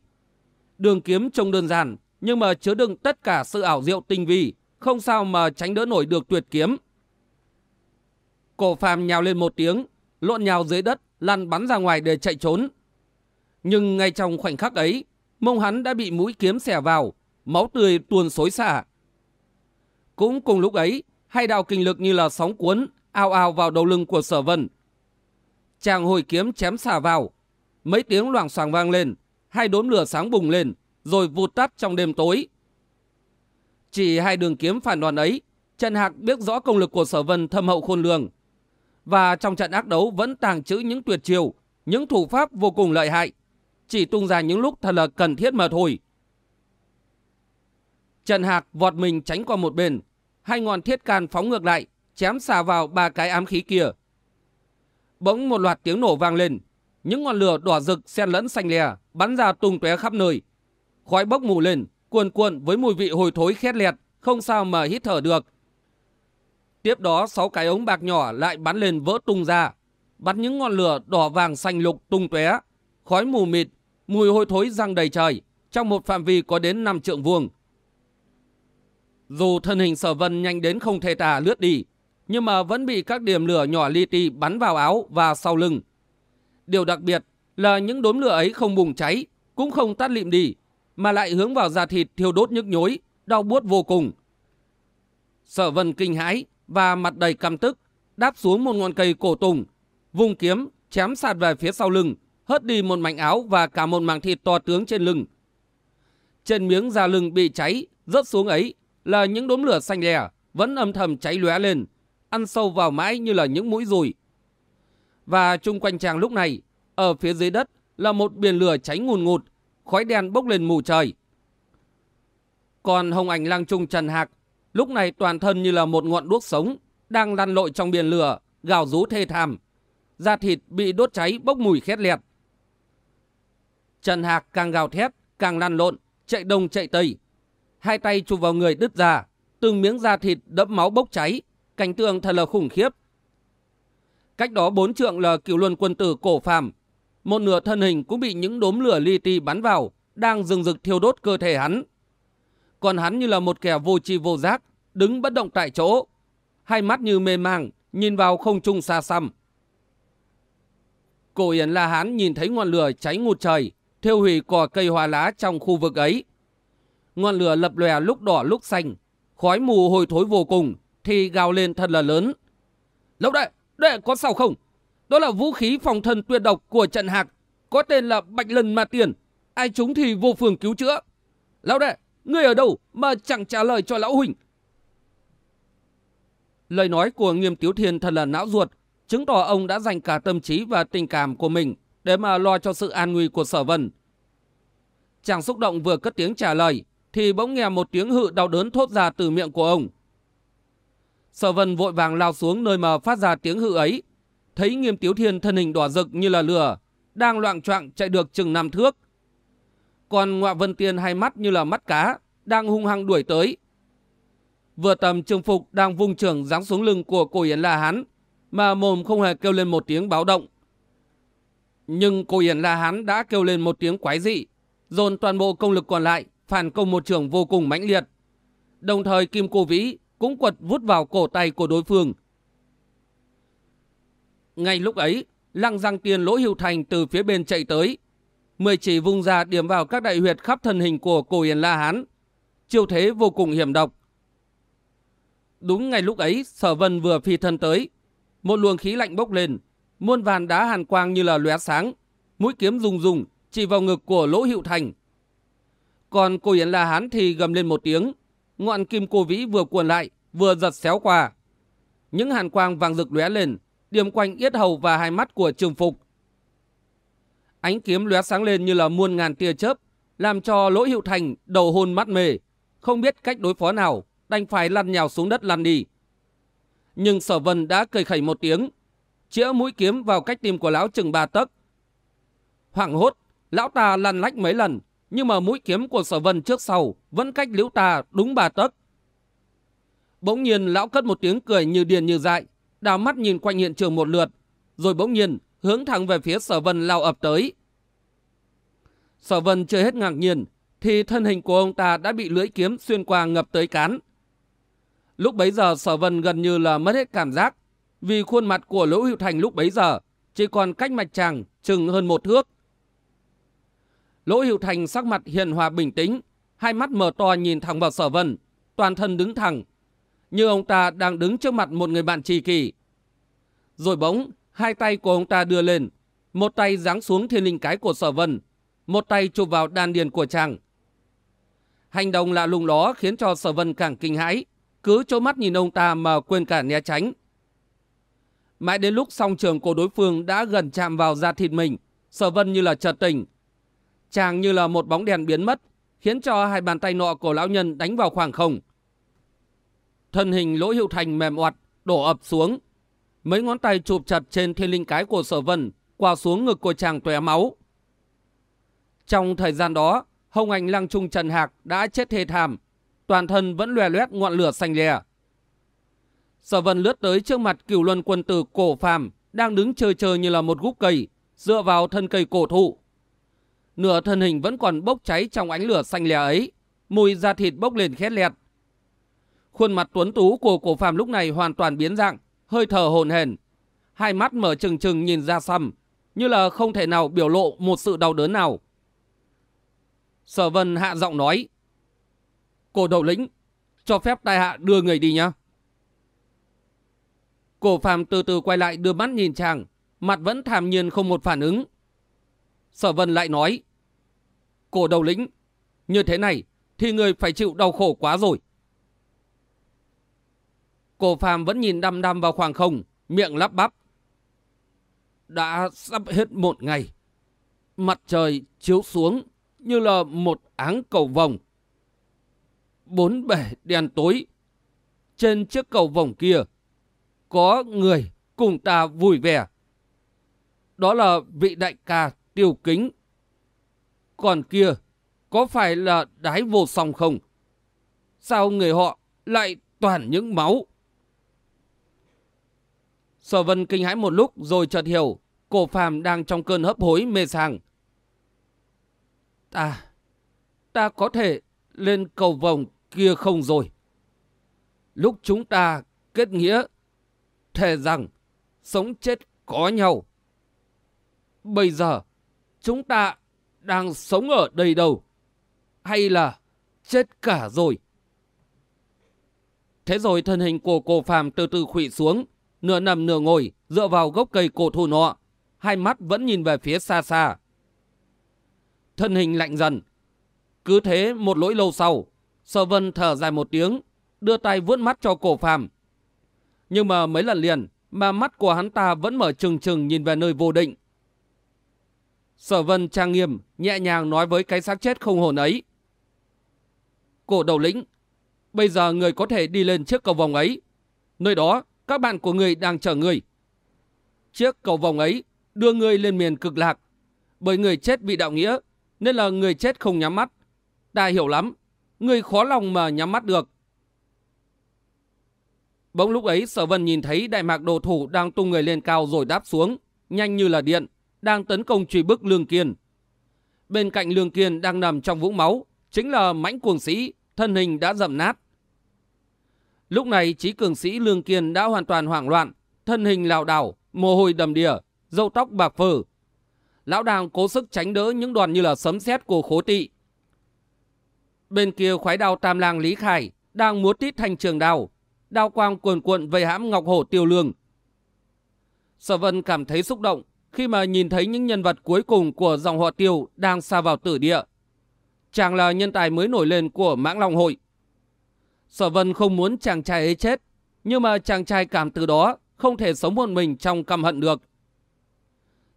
Speaker 1: Đường kiếm trông đơn giản, nhưng mà chứa đựng tất cả sự ảo diệu tinh vi, không sao mà tránh đỡ nổi được tuyệt kiếm. Cổ phàm nhào lên một tiếng, lộn nhào dưới đất, lăn bắn ra ngoài để chạy trốn. Nhưng ngay trong khoảnh khắc ấy, mông hắn đã bị mũi kiếm xẻ vào, máu tươi tuôn xối xả. Cũng cùng lúc ấy, hai đạo kinh lực như là sóng cuốn, ao ao vào đầu lưng của sở vân. Chàng hồi kiếm chém xả vào, mấy tiếng loảng xoảng vang lên, hai đốm lửa sáng bùng lên, rồi vụt tắt trong đêm tối. Chỉ hai đường kiếm phản đoàn ấy, Trần Hạc biết rõ công lực của sở vân thâm hậu khôn lường. Và trong trận ác đấu vẫn tàng trữ những tuyệt chiêu, những thủ pháp vô cùng lợi hại. Chỉ tung ra những lúc thật là cần thiết mà thôi. Trần Hạc vọt mình tránh qua một bên, hai ngọn thiết can phóng ngược lại, chém xà vào ba cái ám khí kia. Bỗng một loạt tiếng nổ vang lên, những ngọn lửa đỏ rực xen lẫn xanh lè bắn ra tung tóe khắp nơi. Khói bốc mù lên, cuồn cuộn với mùi vị hồi thối khét lẹt, không sao mà hít thở được. Tiếp đó sáu cái ống bạc nhỏ lại bắn lên vỡ tung ra, bắn những ngọn lửa đỏ vàng xanh lục tung tóe, khói mù mịt, mùi hôi thối răng đầy trời, trong một phạm vi có đến 5 trượng vuông. Dù thân hình sở vân nhanh đến không thể tả lướt đi, nhưng mà vẫn bị các điểm lửa nhỏ li ti bắn vào áo và sau lưng. Điều đặc biệt là những đốm lửa ấy không bùng cháy, cũng không tắt lịm đi, mà lại hướng vào da thịt thiêu đốt nhức nhối, đau buốt vô cùng. Sở vân kinh hãi và mặt đầy căm tức, đáp xuống một ngọn cây cổ tùng, vùng kiếm, chém sạt về phía sau lưng, hất đi một mảnh áo và cả một mảng thịt to tướng trên lưng. Trên miếng da lưng bị cháy, rớt xuống ấy là những đốm lửa xanh lè, vẫn âm thầm cháy lóe lên, ăn sâu vào mãi như là những mũi rùi. Và chung quanh chàng lúc này, ở phía dưới đất là một biển lửa cháy ngùn ngụt, khói đen bốc lên mù trời. Còn hồng ảnh lang trung Trần Hạc, lúc này toàn thân như là một ngọn đuốc sống, đang lăn lội trong biển lửa, gào rú thê thảm. Da thịt bị đốt cháy bốc mùi khét lẹt. Trần Hạc càng gào thét, càng lăn lộn, chạy đông chạy tây. Hai tay chụp vào người đứt ra, từng miếng da thịt đẫm máu bốc cháy, cảnh tượng thật là khủng khiếp. Cách đó bốn trượng là cựu luân quân tử cổ phàm. Một nửa thân hình cũng bị những đốm lửa li ti bắn vào, đang rừng rực thiêu đốt cơ thể hắn. Còn hắn như là một kẻ vô tri vô giác, đứng bất động tại chỗ. Hai mắt như mê màng, nhìn vào không trung xa xăm. Cổ Yến La Hán nhìn thấy ngọn lửa cháy ngụt trời, thiêu hủy cỏ cây hoa lá trong khu vực ấy. Ngọn lửa lập lòe lúc đỏ lúc xanh, khói mù hồi thối vô cùng, thì gào lên thật là lớn. lốc đệ, đệ có sao không? Đó là vũ khí phòng thân tuyệt độc của trận hạc, có tên là Bạch Lần Ma Tiền. Ai chúng thì vô phường cứu chữa. Lão đệ, ngươi ở đâu mà chẳng trả lời cho lão huynh? Lời nói của Nghiêm Tiếu Thiên thật là não ruột, chứng tỏ ông đã dành cả tâm trí và tình cảm của mình để mà lo cho sự an nguy của sở vân. Chàng xúc động vừa cất tiếng trả lời, thì bỗng nghe một tiếng hự đau đớn thốt ra từ miệng của ông. Sở vân vội vàng lao xuống nơi mà phát ra tiếng hự ấy, thấy nghiêm tiếu thiên thân hình đỏ rực như là lửa, đang loạn trọng chạy được chừng năm thước. Còn ngọa vân tiên hai mắt như là mắt cá, đang hung hăng đuổi tới. Vừa tầm trường phục đang vung trường giáng xuống lưng của cô Yến La Hán, mà mồm không hề kêu lên một tiếng báo động. Nhưng cô Yến La Hán đã kêu lên một tiếng quái dị, dồn toàn bộ công lực còn lại, phản công một trường vô cùng mãnh liệt. Đồng thời Kim Cô Vĩ cũng quật vút vào cổ tay của đối phương. Ngay lúc ấy, lăng răng tiền lỗ hiệu thành từ phía bên chạy tới. Mười chỉ vung ra điểm vào các đại huyệt khắp thân hình của cổ Yên La Hán. Chiêu thế vô cùng hiểm độc. Đúng ngay lúc ấy, sở vân vừa phi thân tới. Một luồng khí lạnh bốc lên, muôn vàn đá hàn quang như là lóe sáng. Mũi kiếm rung rung, chỉ vào ngực của lỗ hiệu thành. Còn cô Yến La Hán thì gầm lên một tiếng. Ngọn kim cô vĩ vừa cuồn lại, vừa giật xéo qua. Những hàn quang vàng rực lóe lên, điểm quanh yết hầu và hai mắt của trường phục. Ánh kiếm lóe sáng lên như là muôn ngàn tia chớp, làm cho lỗ hiệu thành đầu hôn mắt mề, không biết cách đối phó nào, đành phải lăn nhào xuống đất lăn đi. Nhưng sở vân đã cười khẩy một tiếng, chĩa mũi kiếm vào cách tim của lão chừng ba tấc. Hoảng hốt, lão ta lăn lách mấy lần, nhưng mà mũi kiếm của sở vân trước sau vẫn cách liễu ta đúng ba tấc. Bỗng nhiên lão cất một tiếng cười như điền như dại, đào mắt nhìn quanh hiện trường một lượt, rồi bỗng nhiên hướng thẳng về phía sở vân lao ập tới. Sở vân chưa hết ngạc nhiên, thì thân hình của ông ta đã bị lưỡi kiếm xuyên qua ngập tới cán. Lúc bấy giờ sở vân gần như là mất hết cảm giác, vì khuôn mặt của Lỗ Hữu Thành lúc bấy giờ chỉ còn cách mạch chàng chừng hơn một thước. Lỗ Hữu Thành sắc mặt hiền hòa bình tĩnh, hai mắt mở to nhìn thẳng vào sở vân, toàn thân đứng thẳng, như ông ta đang đứng trước mặt một người bạn trì kỳ. Rồi bỗng, hai tay của ông ta đưa lên, một tay giáng xuống thiên linh cái của sở vân, một tay chụp vào đan điền của chàng. Hành động lạ lùng đó khiến cho sở vân càng kinh hãi, cứ trố mắt nhìn ông ta mà quên cả né tránh. Mãi đến lúc song trường của đối phương đã gần chạm vào da thịt mình, sở vân như là chợt tỉnh. Chàng như là một bóng đèn biến mất, khiến cho hai bàn tay nọ của lão nhân đánh vào khoảng không. Thân hình lỗ hiệu thành mềm oặt, đổ ập xuống. Mấy ngón tay chụp chặt trên thiên linh cái của sở vân, qua xuống ngực của chàng tòe máu. Trong thời gian đó, hồng ảnh lăng trung Trần Hạc đã chết thê thảm, toàn thân vẫn lòe loét ngọn lửa xanh lè. Sở vân lướt tới trước mặt cửu luân quân tử cổ phàm, đang đứng chơi chơi như là một gúc cây, dựa vào thân cây cổ thụ. Nửa thân hình vẫn còn bốc cháy trong ánh lửa xanh lè ấy, mùi da thịt bốc lên khét lẹt. Khuôn mặt tuấn tú của cổ phàm lúc này hoàn toàn biến dạng, hơi thở hồn hển. Hai mắt mở trừng trừng nhìn ra xăm, như là không thể nào biểu lộ một sự đau đớn nào. Sở vân hạ giọng nói. Cổ đầu lĩnh, cho phép đại hạ đưa người đi nhá. Cổ phàm từ từ quay lại đưa mắt nhìn chàng, mặt vẫn thàm nhiên không một phản ứng. Sở vân lại nói. Cổ đầu lĩnh, như thế này thì người phải chịu đau khổ quá rồi. Cổ phàm vẫn nhìn đăm đăm vào khoảng không, miệng lắp bắp. Đã sắp hết một ngày. Mặt trời chiếu xuống như là một áng cầu vồng. Bốn bể đèn tối. Trên chiếc cầu vồng kia có người cùng ta vui vẻ. Đó là vị đại ca tiêu kính. Còn kia có phải là đái vô song không? Sao người họ lại toàn những máu? Sở vân kinh hãi một lúc rồi chợt hiểu cổ phàm đang trong cơn hấp hối mê sàng. Ta, ta có thể lên cầu vòng kia không rồi. Lúc chúng ta kết nghĩa, thề rằng sống chết có nhau. Bây giờ, chúng ta đang sống ở đây đâu? Hay là chết cả rồi? Thế rồi thân hình của cổ phàm từ từ khụy xuống, nửa nằm nửa ngồi, dựa vào gốc cây cổ thụ nọ, hai mắt vẫn nhìn về phía xa xa. Thân hình lạnh dần. Cứ thế một lỗi lâu sau, Sở Vân thở dài một tiếng, đưa tay vuốt mắt cho cổ phàm. Nhưng mà mấy lần liền, mà mắt của hắn ta vẫn mở trừng trừng nhìn về nơi vô định. Sở Vân trang nghiêm, nhẹ nhàng nói với cái xác chết không hồn ấy. Cổ đầu lĩnh, bây giờ người có thể đi lên chiếc cầu vòng ấy. Nơi đó các bạn của người đang chờ người. Chiếc cầu vòng ấy đưa người lên miền cực lạc. Bởi người chết bị đạo nghĩa, nên là người chết không nhắm mắt. Ta hiểu lắm, người khó lòng mà nhắm mắt được. Bỗng lúc ấy sở vân nhìn thấy đại mạc đồ thủ đang tung người lên cao rồi đáp xuống, nhanh như là điện, đang tấn công truy bức Lương Kiên. Bên cạnh Lương Kiên đang nằm trong vũng máu, chính là mãnh cuồng sĩ, thân hình đã dầm nát. Lúc này trí cường sĩ Lương Kiên đã hoàn toàn hoảng loạn, thân hình lảo đảo, mồ hôi đầm đìa, râu tóc bạc phơ. Lão đang cố sức tránh đỡ những đoàn như là sấm sét của khố tị. Bên kia khoái đao tam lang Lý Khải đang múa tít thành trường đao, đao quang cuồn cuộn vây hãm Ngọc Hổ Tiêu Lương. Sở Vân cảm thấy xúc động khi mà nhìn thấy những nhân vật cuối cùng của dòng họ Tiêu đang xa vào tử địa. Chàng là nhân tài mới nổi lên của mãng long hội. Sở Vân không muốn chàng trai ấy chết, nhưng mà chàng trai cảm từ đó không thể sống một mình trong căm hận được.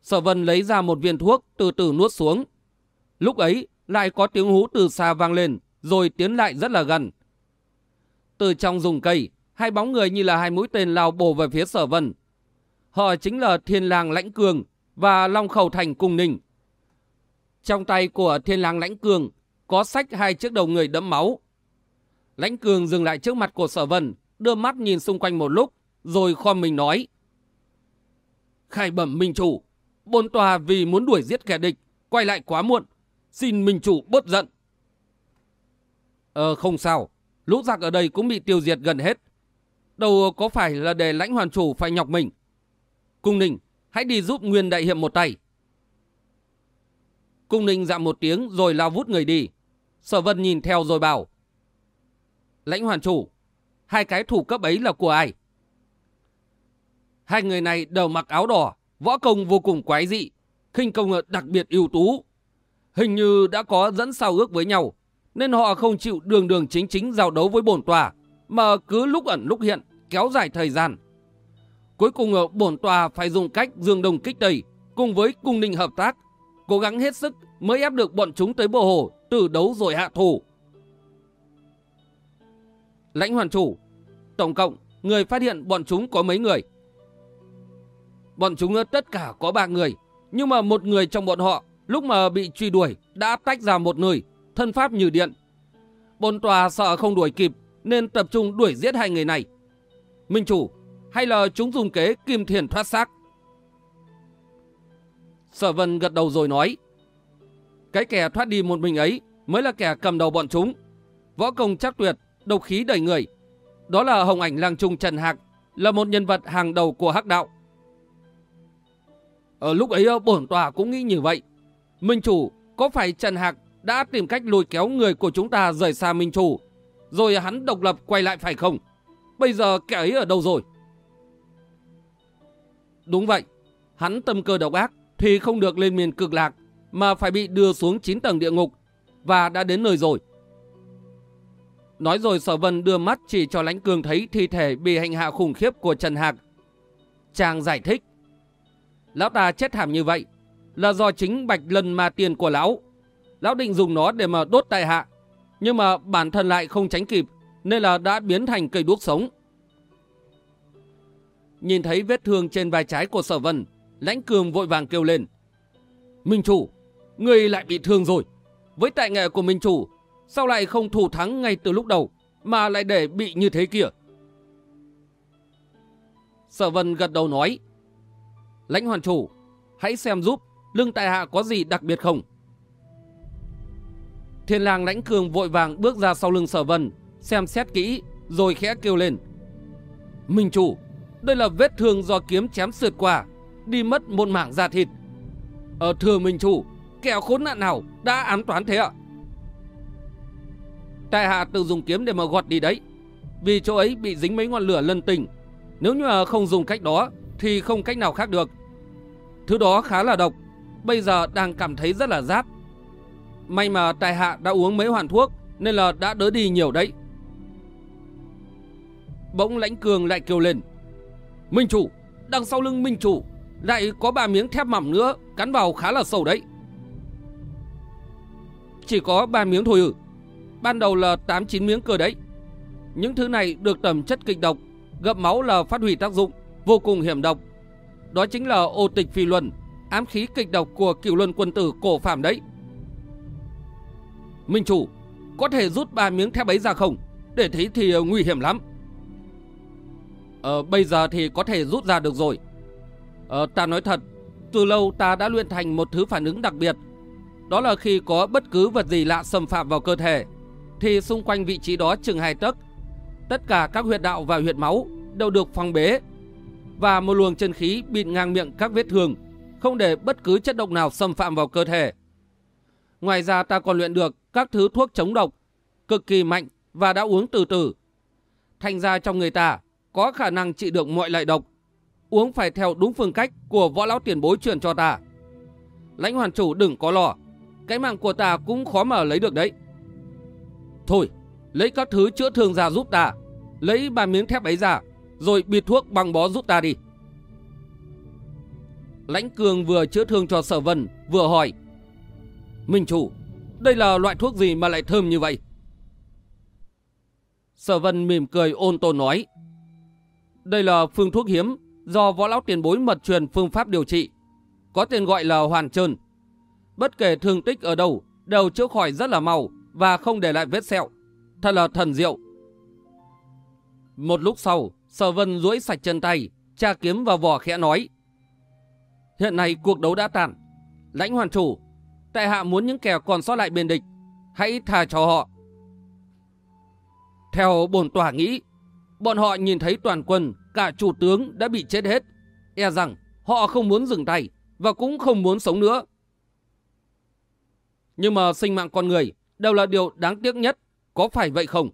Speaker 1: Sở Vân lấy ra một viên thuốc từ từ nuốt xuống. Lúc ấy lại có tiếng hú từ xa vang lên, rồi tiến lại rất là gần. Từ trong rừng cây, hai bóng người như là hai mũi tên lao bổ về phía Sở Vân. Họ chính là Thiên Lang Lãnh Cường và Long Khẩu Thành Cung Ninh. Trong tay của Thiên Lang Lãnh Cường có sách hai chiếc đầu người đẫm máu Lãnh cường dừng lại trước mặt của sở vân, đưa mắt nhìn xung quanh một lúc, rồi khom mình nói. Khai bẩm minh chủ, bôn tòa vì muốn đuổi giết kẻ địch, quay lại quá muộn, xin minh chủ bớt giận. Ờ không sao, lũ giặc ở đây cũng bị tiêu diệt gần hết. Đâu có phải là để lãnh hoàn chủ phải nhọc mình. Cung ninh, hãy đi giúp Nguyên đại hiệp một tay. Cung ninh dặm một tiếng rồi lao vút người đi. Sở vân nhìn theo rồi bảo. Lãnh hoàn chủ, hai cái thủ cấp ấy là của ai? Hai người này đều mặc áo đỏ, võ công vô cùng quái dị, khinh công đặc biệt ưu tú. Hình như đã có dẫn sao ước với nhau, nên họ không chịu đường đường chính chính giao đấu với bổn tòa, mà cứ lúc ẩn lúc hiện, kéo dài thời gian. Cuối cùng ờ, bổn tòa phải dùng cách dương đồng kích tẩy cùng với cung ninh hợp tác, cố gắng hết sức mới ép được bọn chúng tới bộ hồ, từ đấu rồi hạ thủ. Lãnh hoàn chủ, tổng cộng người phát hiện bọn chúng có mấy người? Bọn chúng tất cả có ba người, nhưng mà một người trong bọn họ lúc mà bị truy đuổi đã tách ra một nơi, thân pháp như điện. Bọn tòa sợ không đuổi kịp nên tập trung đuổi giết hai người này. Minh chủ, hay là chúng dùng kế kim thiền thoát xác? Sở vân gật đầu rồi nói. Cái kẻ thoát đi một mình ấy mới là kẻ cầm đầu bọn chúng. Võ công chắc tuyệt, độc khí đầy người. Đó là Hồng Ảnh Lang Trung Trần Hạc, là một nhân vật hàng đầu của Hắc Đạo. Ở lúc ấy bổn tòa cũng nghĩ như vậy. Minh Chủ, có phải Trần Hạc đã tìm cách lôi kéo người của chúng ta rời xa Minh Chủ, rồi hắn độc lập quay lại phải không? Bây giờ kẻ ấy ở đâu rồi? Đúng vậy, hắn tâm cơ độc ác thì không được lên miền cực lạc, mà phải bị đưa xuống 9 tầng địa ngục, và đã đến nơi rồi. Nói rồi sở vân đưa mắt chỉ cho lãnh cường thấy thi thể bị hành hạ khủng khiếp của Trần Hạc. Chàng giải thích. Lão ta chết thảm như vậy là do chính bạch lần ma tiền của lão. Lão định dùng nó để mà đốt tại hạ. Nhưng mà bản thân lại không tránh kịp nên là đã biến thành cây đuốc sống. Nhìn thấy vết thương trên vai trái của sở vân, lãnh cường vội vàng kêu lên. Minh chủ, người lại bị thương rồi. Với tài nghệ của Minh chủ, sao lại không thủ thắng ngay từ lúc đầu, mà lại để bị như thế kia? Sở vân gật đầu nói. Lãnh hoàn chủ, hãy xem giúp lưng tại hạ có gì đặc biệt không? Thiên lang lãnh cường vội vàng bước ra sau lưng sở vân, xem xét kỹ, rồi khẽ kêu lên. Minh chủ, đây là vết thương do kiếm chém sượt qua, đi mất một mảng da thịt. Ờ, Ở thừa Minh chủ, kẻ khốn nạn nào đã ám toán thế ạ? Tại hạ tự dùng kiếm để mà gọt đi đấy. Vì chỗ ấy bị dính mấy ngọn lửa lân tình. Nếu như không dùng cách đó thì không cách nào khác được. Thứ đó khá là độc. Bây giờ đang cảm thấy rất là rát. May mà tại hạ đã uống mấy hoàn thuốc nên là đã đỡ đi nhiều đấy. Bỗng lãnh cường lại kêu lên. Minh chủ, đằng sau lưng Minh chủ lại có ba miếng thép mỏng nữa cắn vào khá là sâu đấy. Chỉ có ba miếng thôi ư. Ban đầu là 8-9 miếng cơ đấy. Những thứ này được tẩm chất kịch độc, gập máu là phát huy tác dụng, vô cùng hiểm độc. Đó chính là ô tịch phi luân, ám khí kịch độc của cửu luân quân tử cổ phạm đấy. Minh chủ, có thể rút ba miếng thép ấy ra không? Để thấy thì ờ, nguy hiểm lắm. Ờ, bây giờ thì có thể rút ra được rồi. Ờ, ta nói thật, từ lâu ta đã luyện thành một thứ phản ứng đặc biệt. Đó là khi có bất cứ vật gì lạ xâm phạm vào cơ thể, thì xung quanh vị trí đó chừng hai tấc. Tất cả các huyệt đạo và huyệt máu đều được phong bế và một luồng chân khí bịt ngang miệng các vết thương, không để bất cứ chất độc nào xâm phạm vào cơ thể. Ngoài ra ta còn luyện được các thứ thuốc chống độc cực kỳ mạnh và đã uống từ từ. Thành ra trong người ta có khả năng trị được mọi loại độc. Uống phải theo đúng phương cách của võ lão tiền bối truyền cho ta. Lãnh hoàn chủ đừng có lo, cái mạng của ta cũng khó mà lấy được đấy. Thôi, lấy các thứ chữa thương ra giúp ta. Lấy ba miếng thép ấy ra, rồi bịt thuốc bằng bó giúp ta đi. Lãnh cường vừa chữa thương cho sở vân, vừa hỏi. Minh chủ, đây là loại thuốc gì mà lại thơm như vậy? Sở vân mỉm cười ôn tồn nói. Đây là phương thuốc hiếm do võ lão tiền bối mật truyền phương pháp điều trị. Có tên gọi là hoàn trơn. Bất kể thương tích ở đâu đều chữa khỏi rất là mau và không để lại vết sẹo. Thật là thần diệu. Một lúc sau, sở vân duỗi sạch chân tay, tra kiếm vào vỏ khẽ nói. Hiện nay cuộc đấu đã tàn. Lãnh hoàn chủ, tại hạ muốn những kẻ còn sót lại bên địch, hãy tha cho họ. Theo bổn tòa nghĩ, bọn họ nhìn thấy toàn quân, cả chủ tướng đã bị chết hết. E rằng họ không muốn dừng tay và cũng không muốn sống nữa. Nhưng mà sinh mạng con người đều là điều đáng tiếc nhất, có phải vậy không?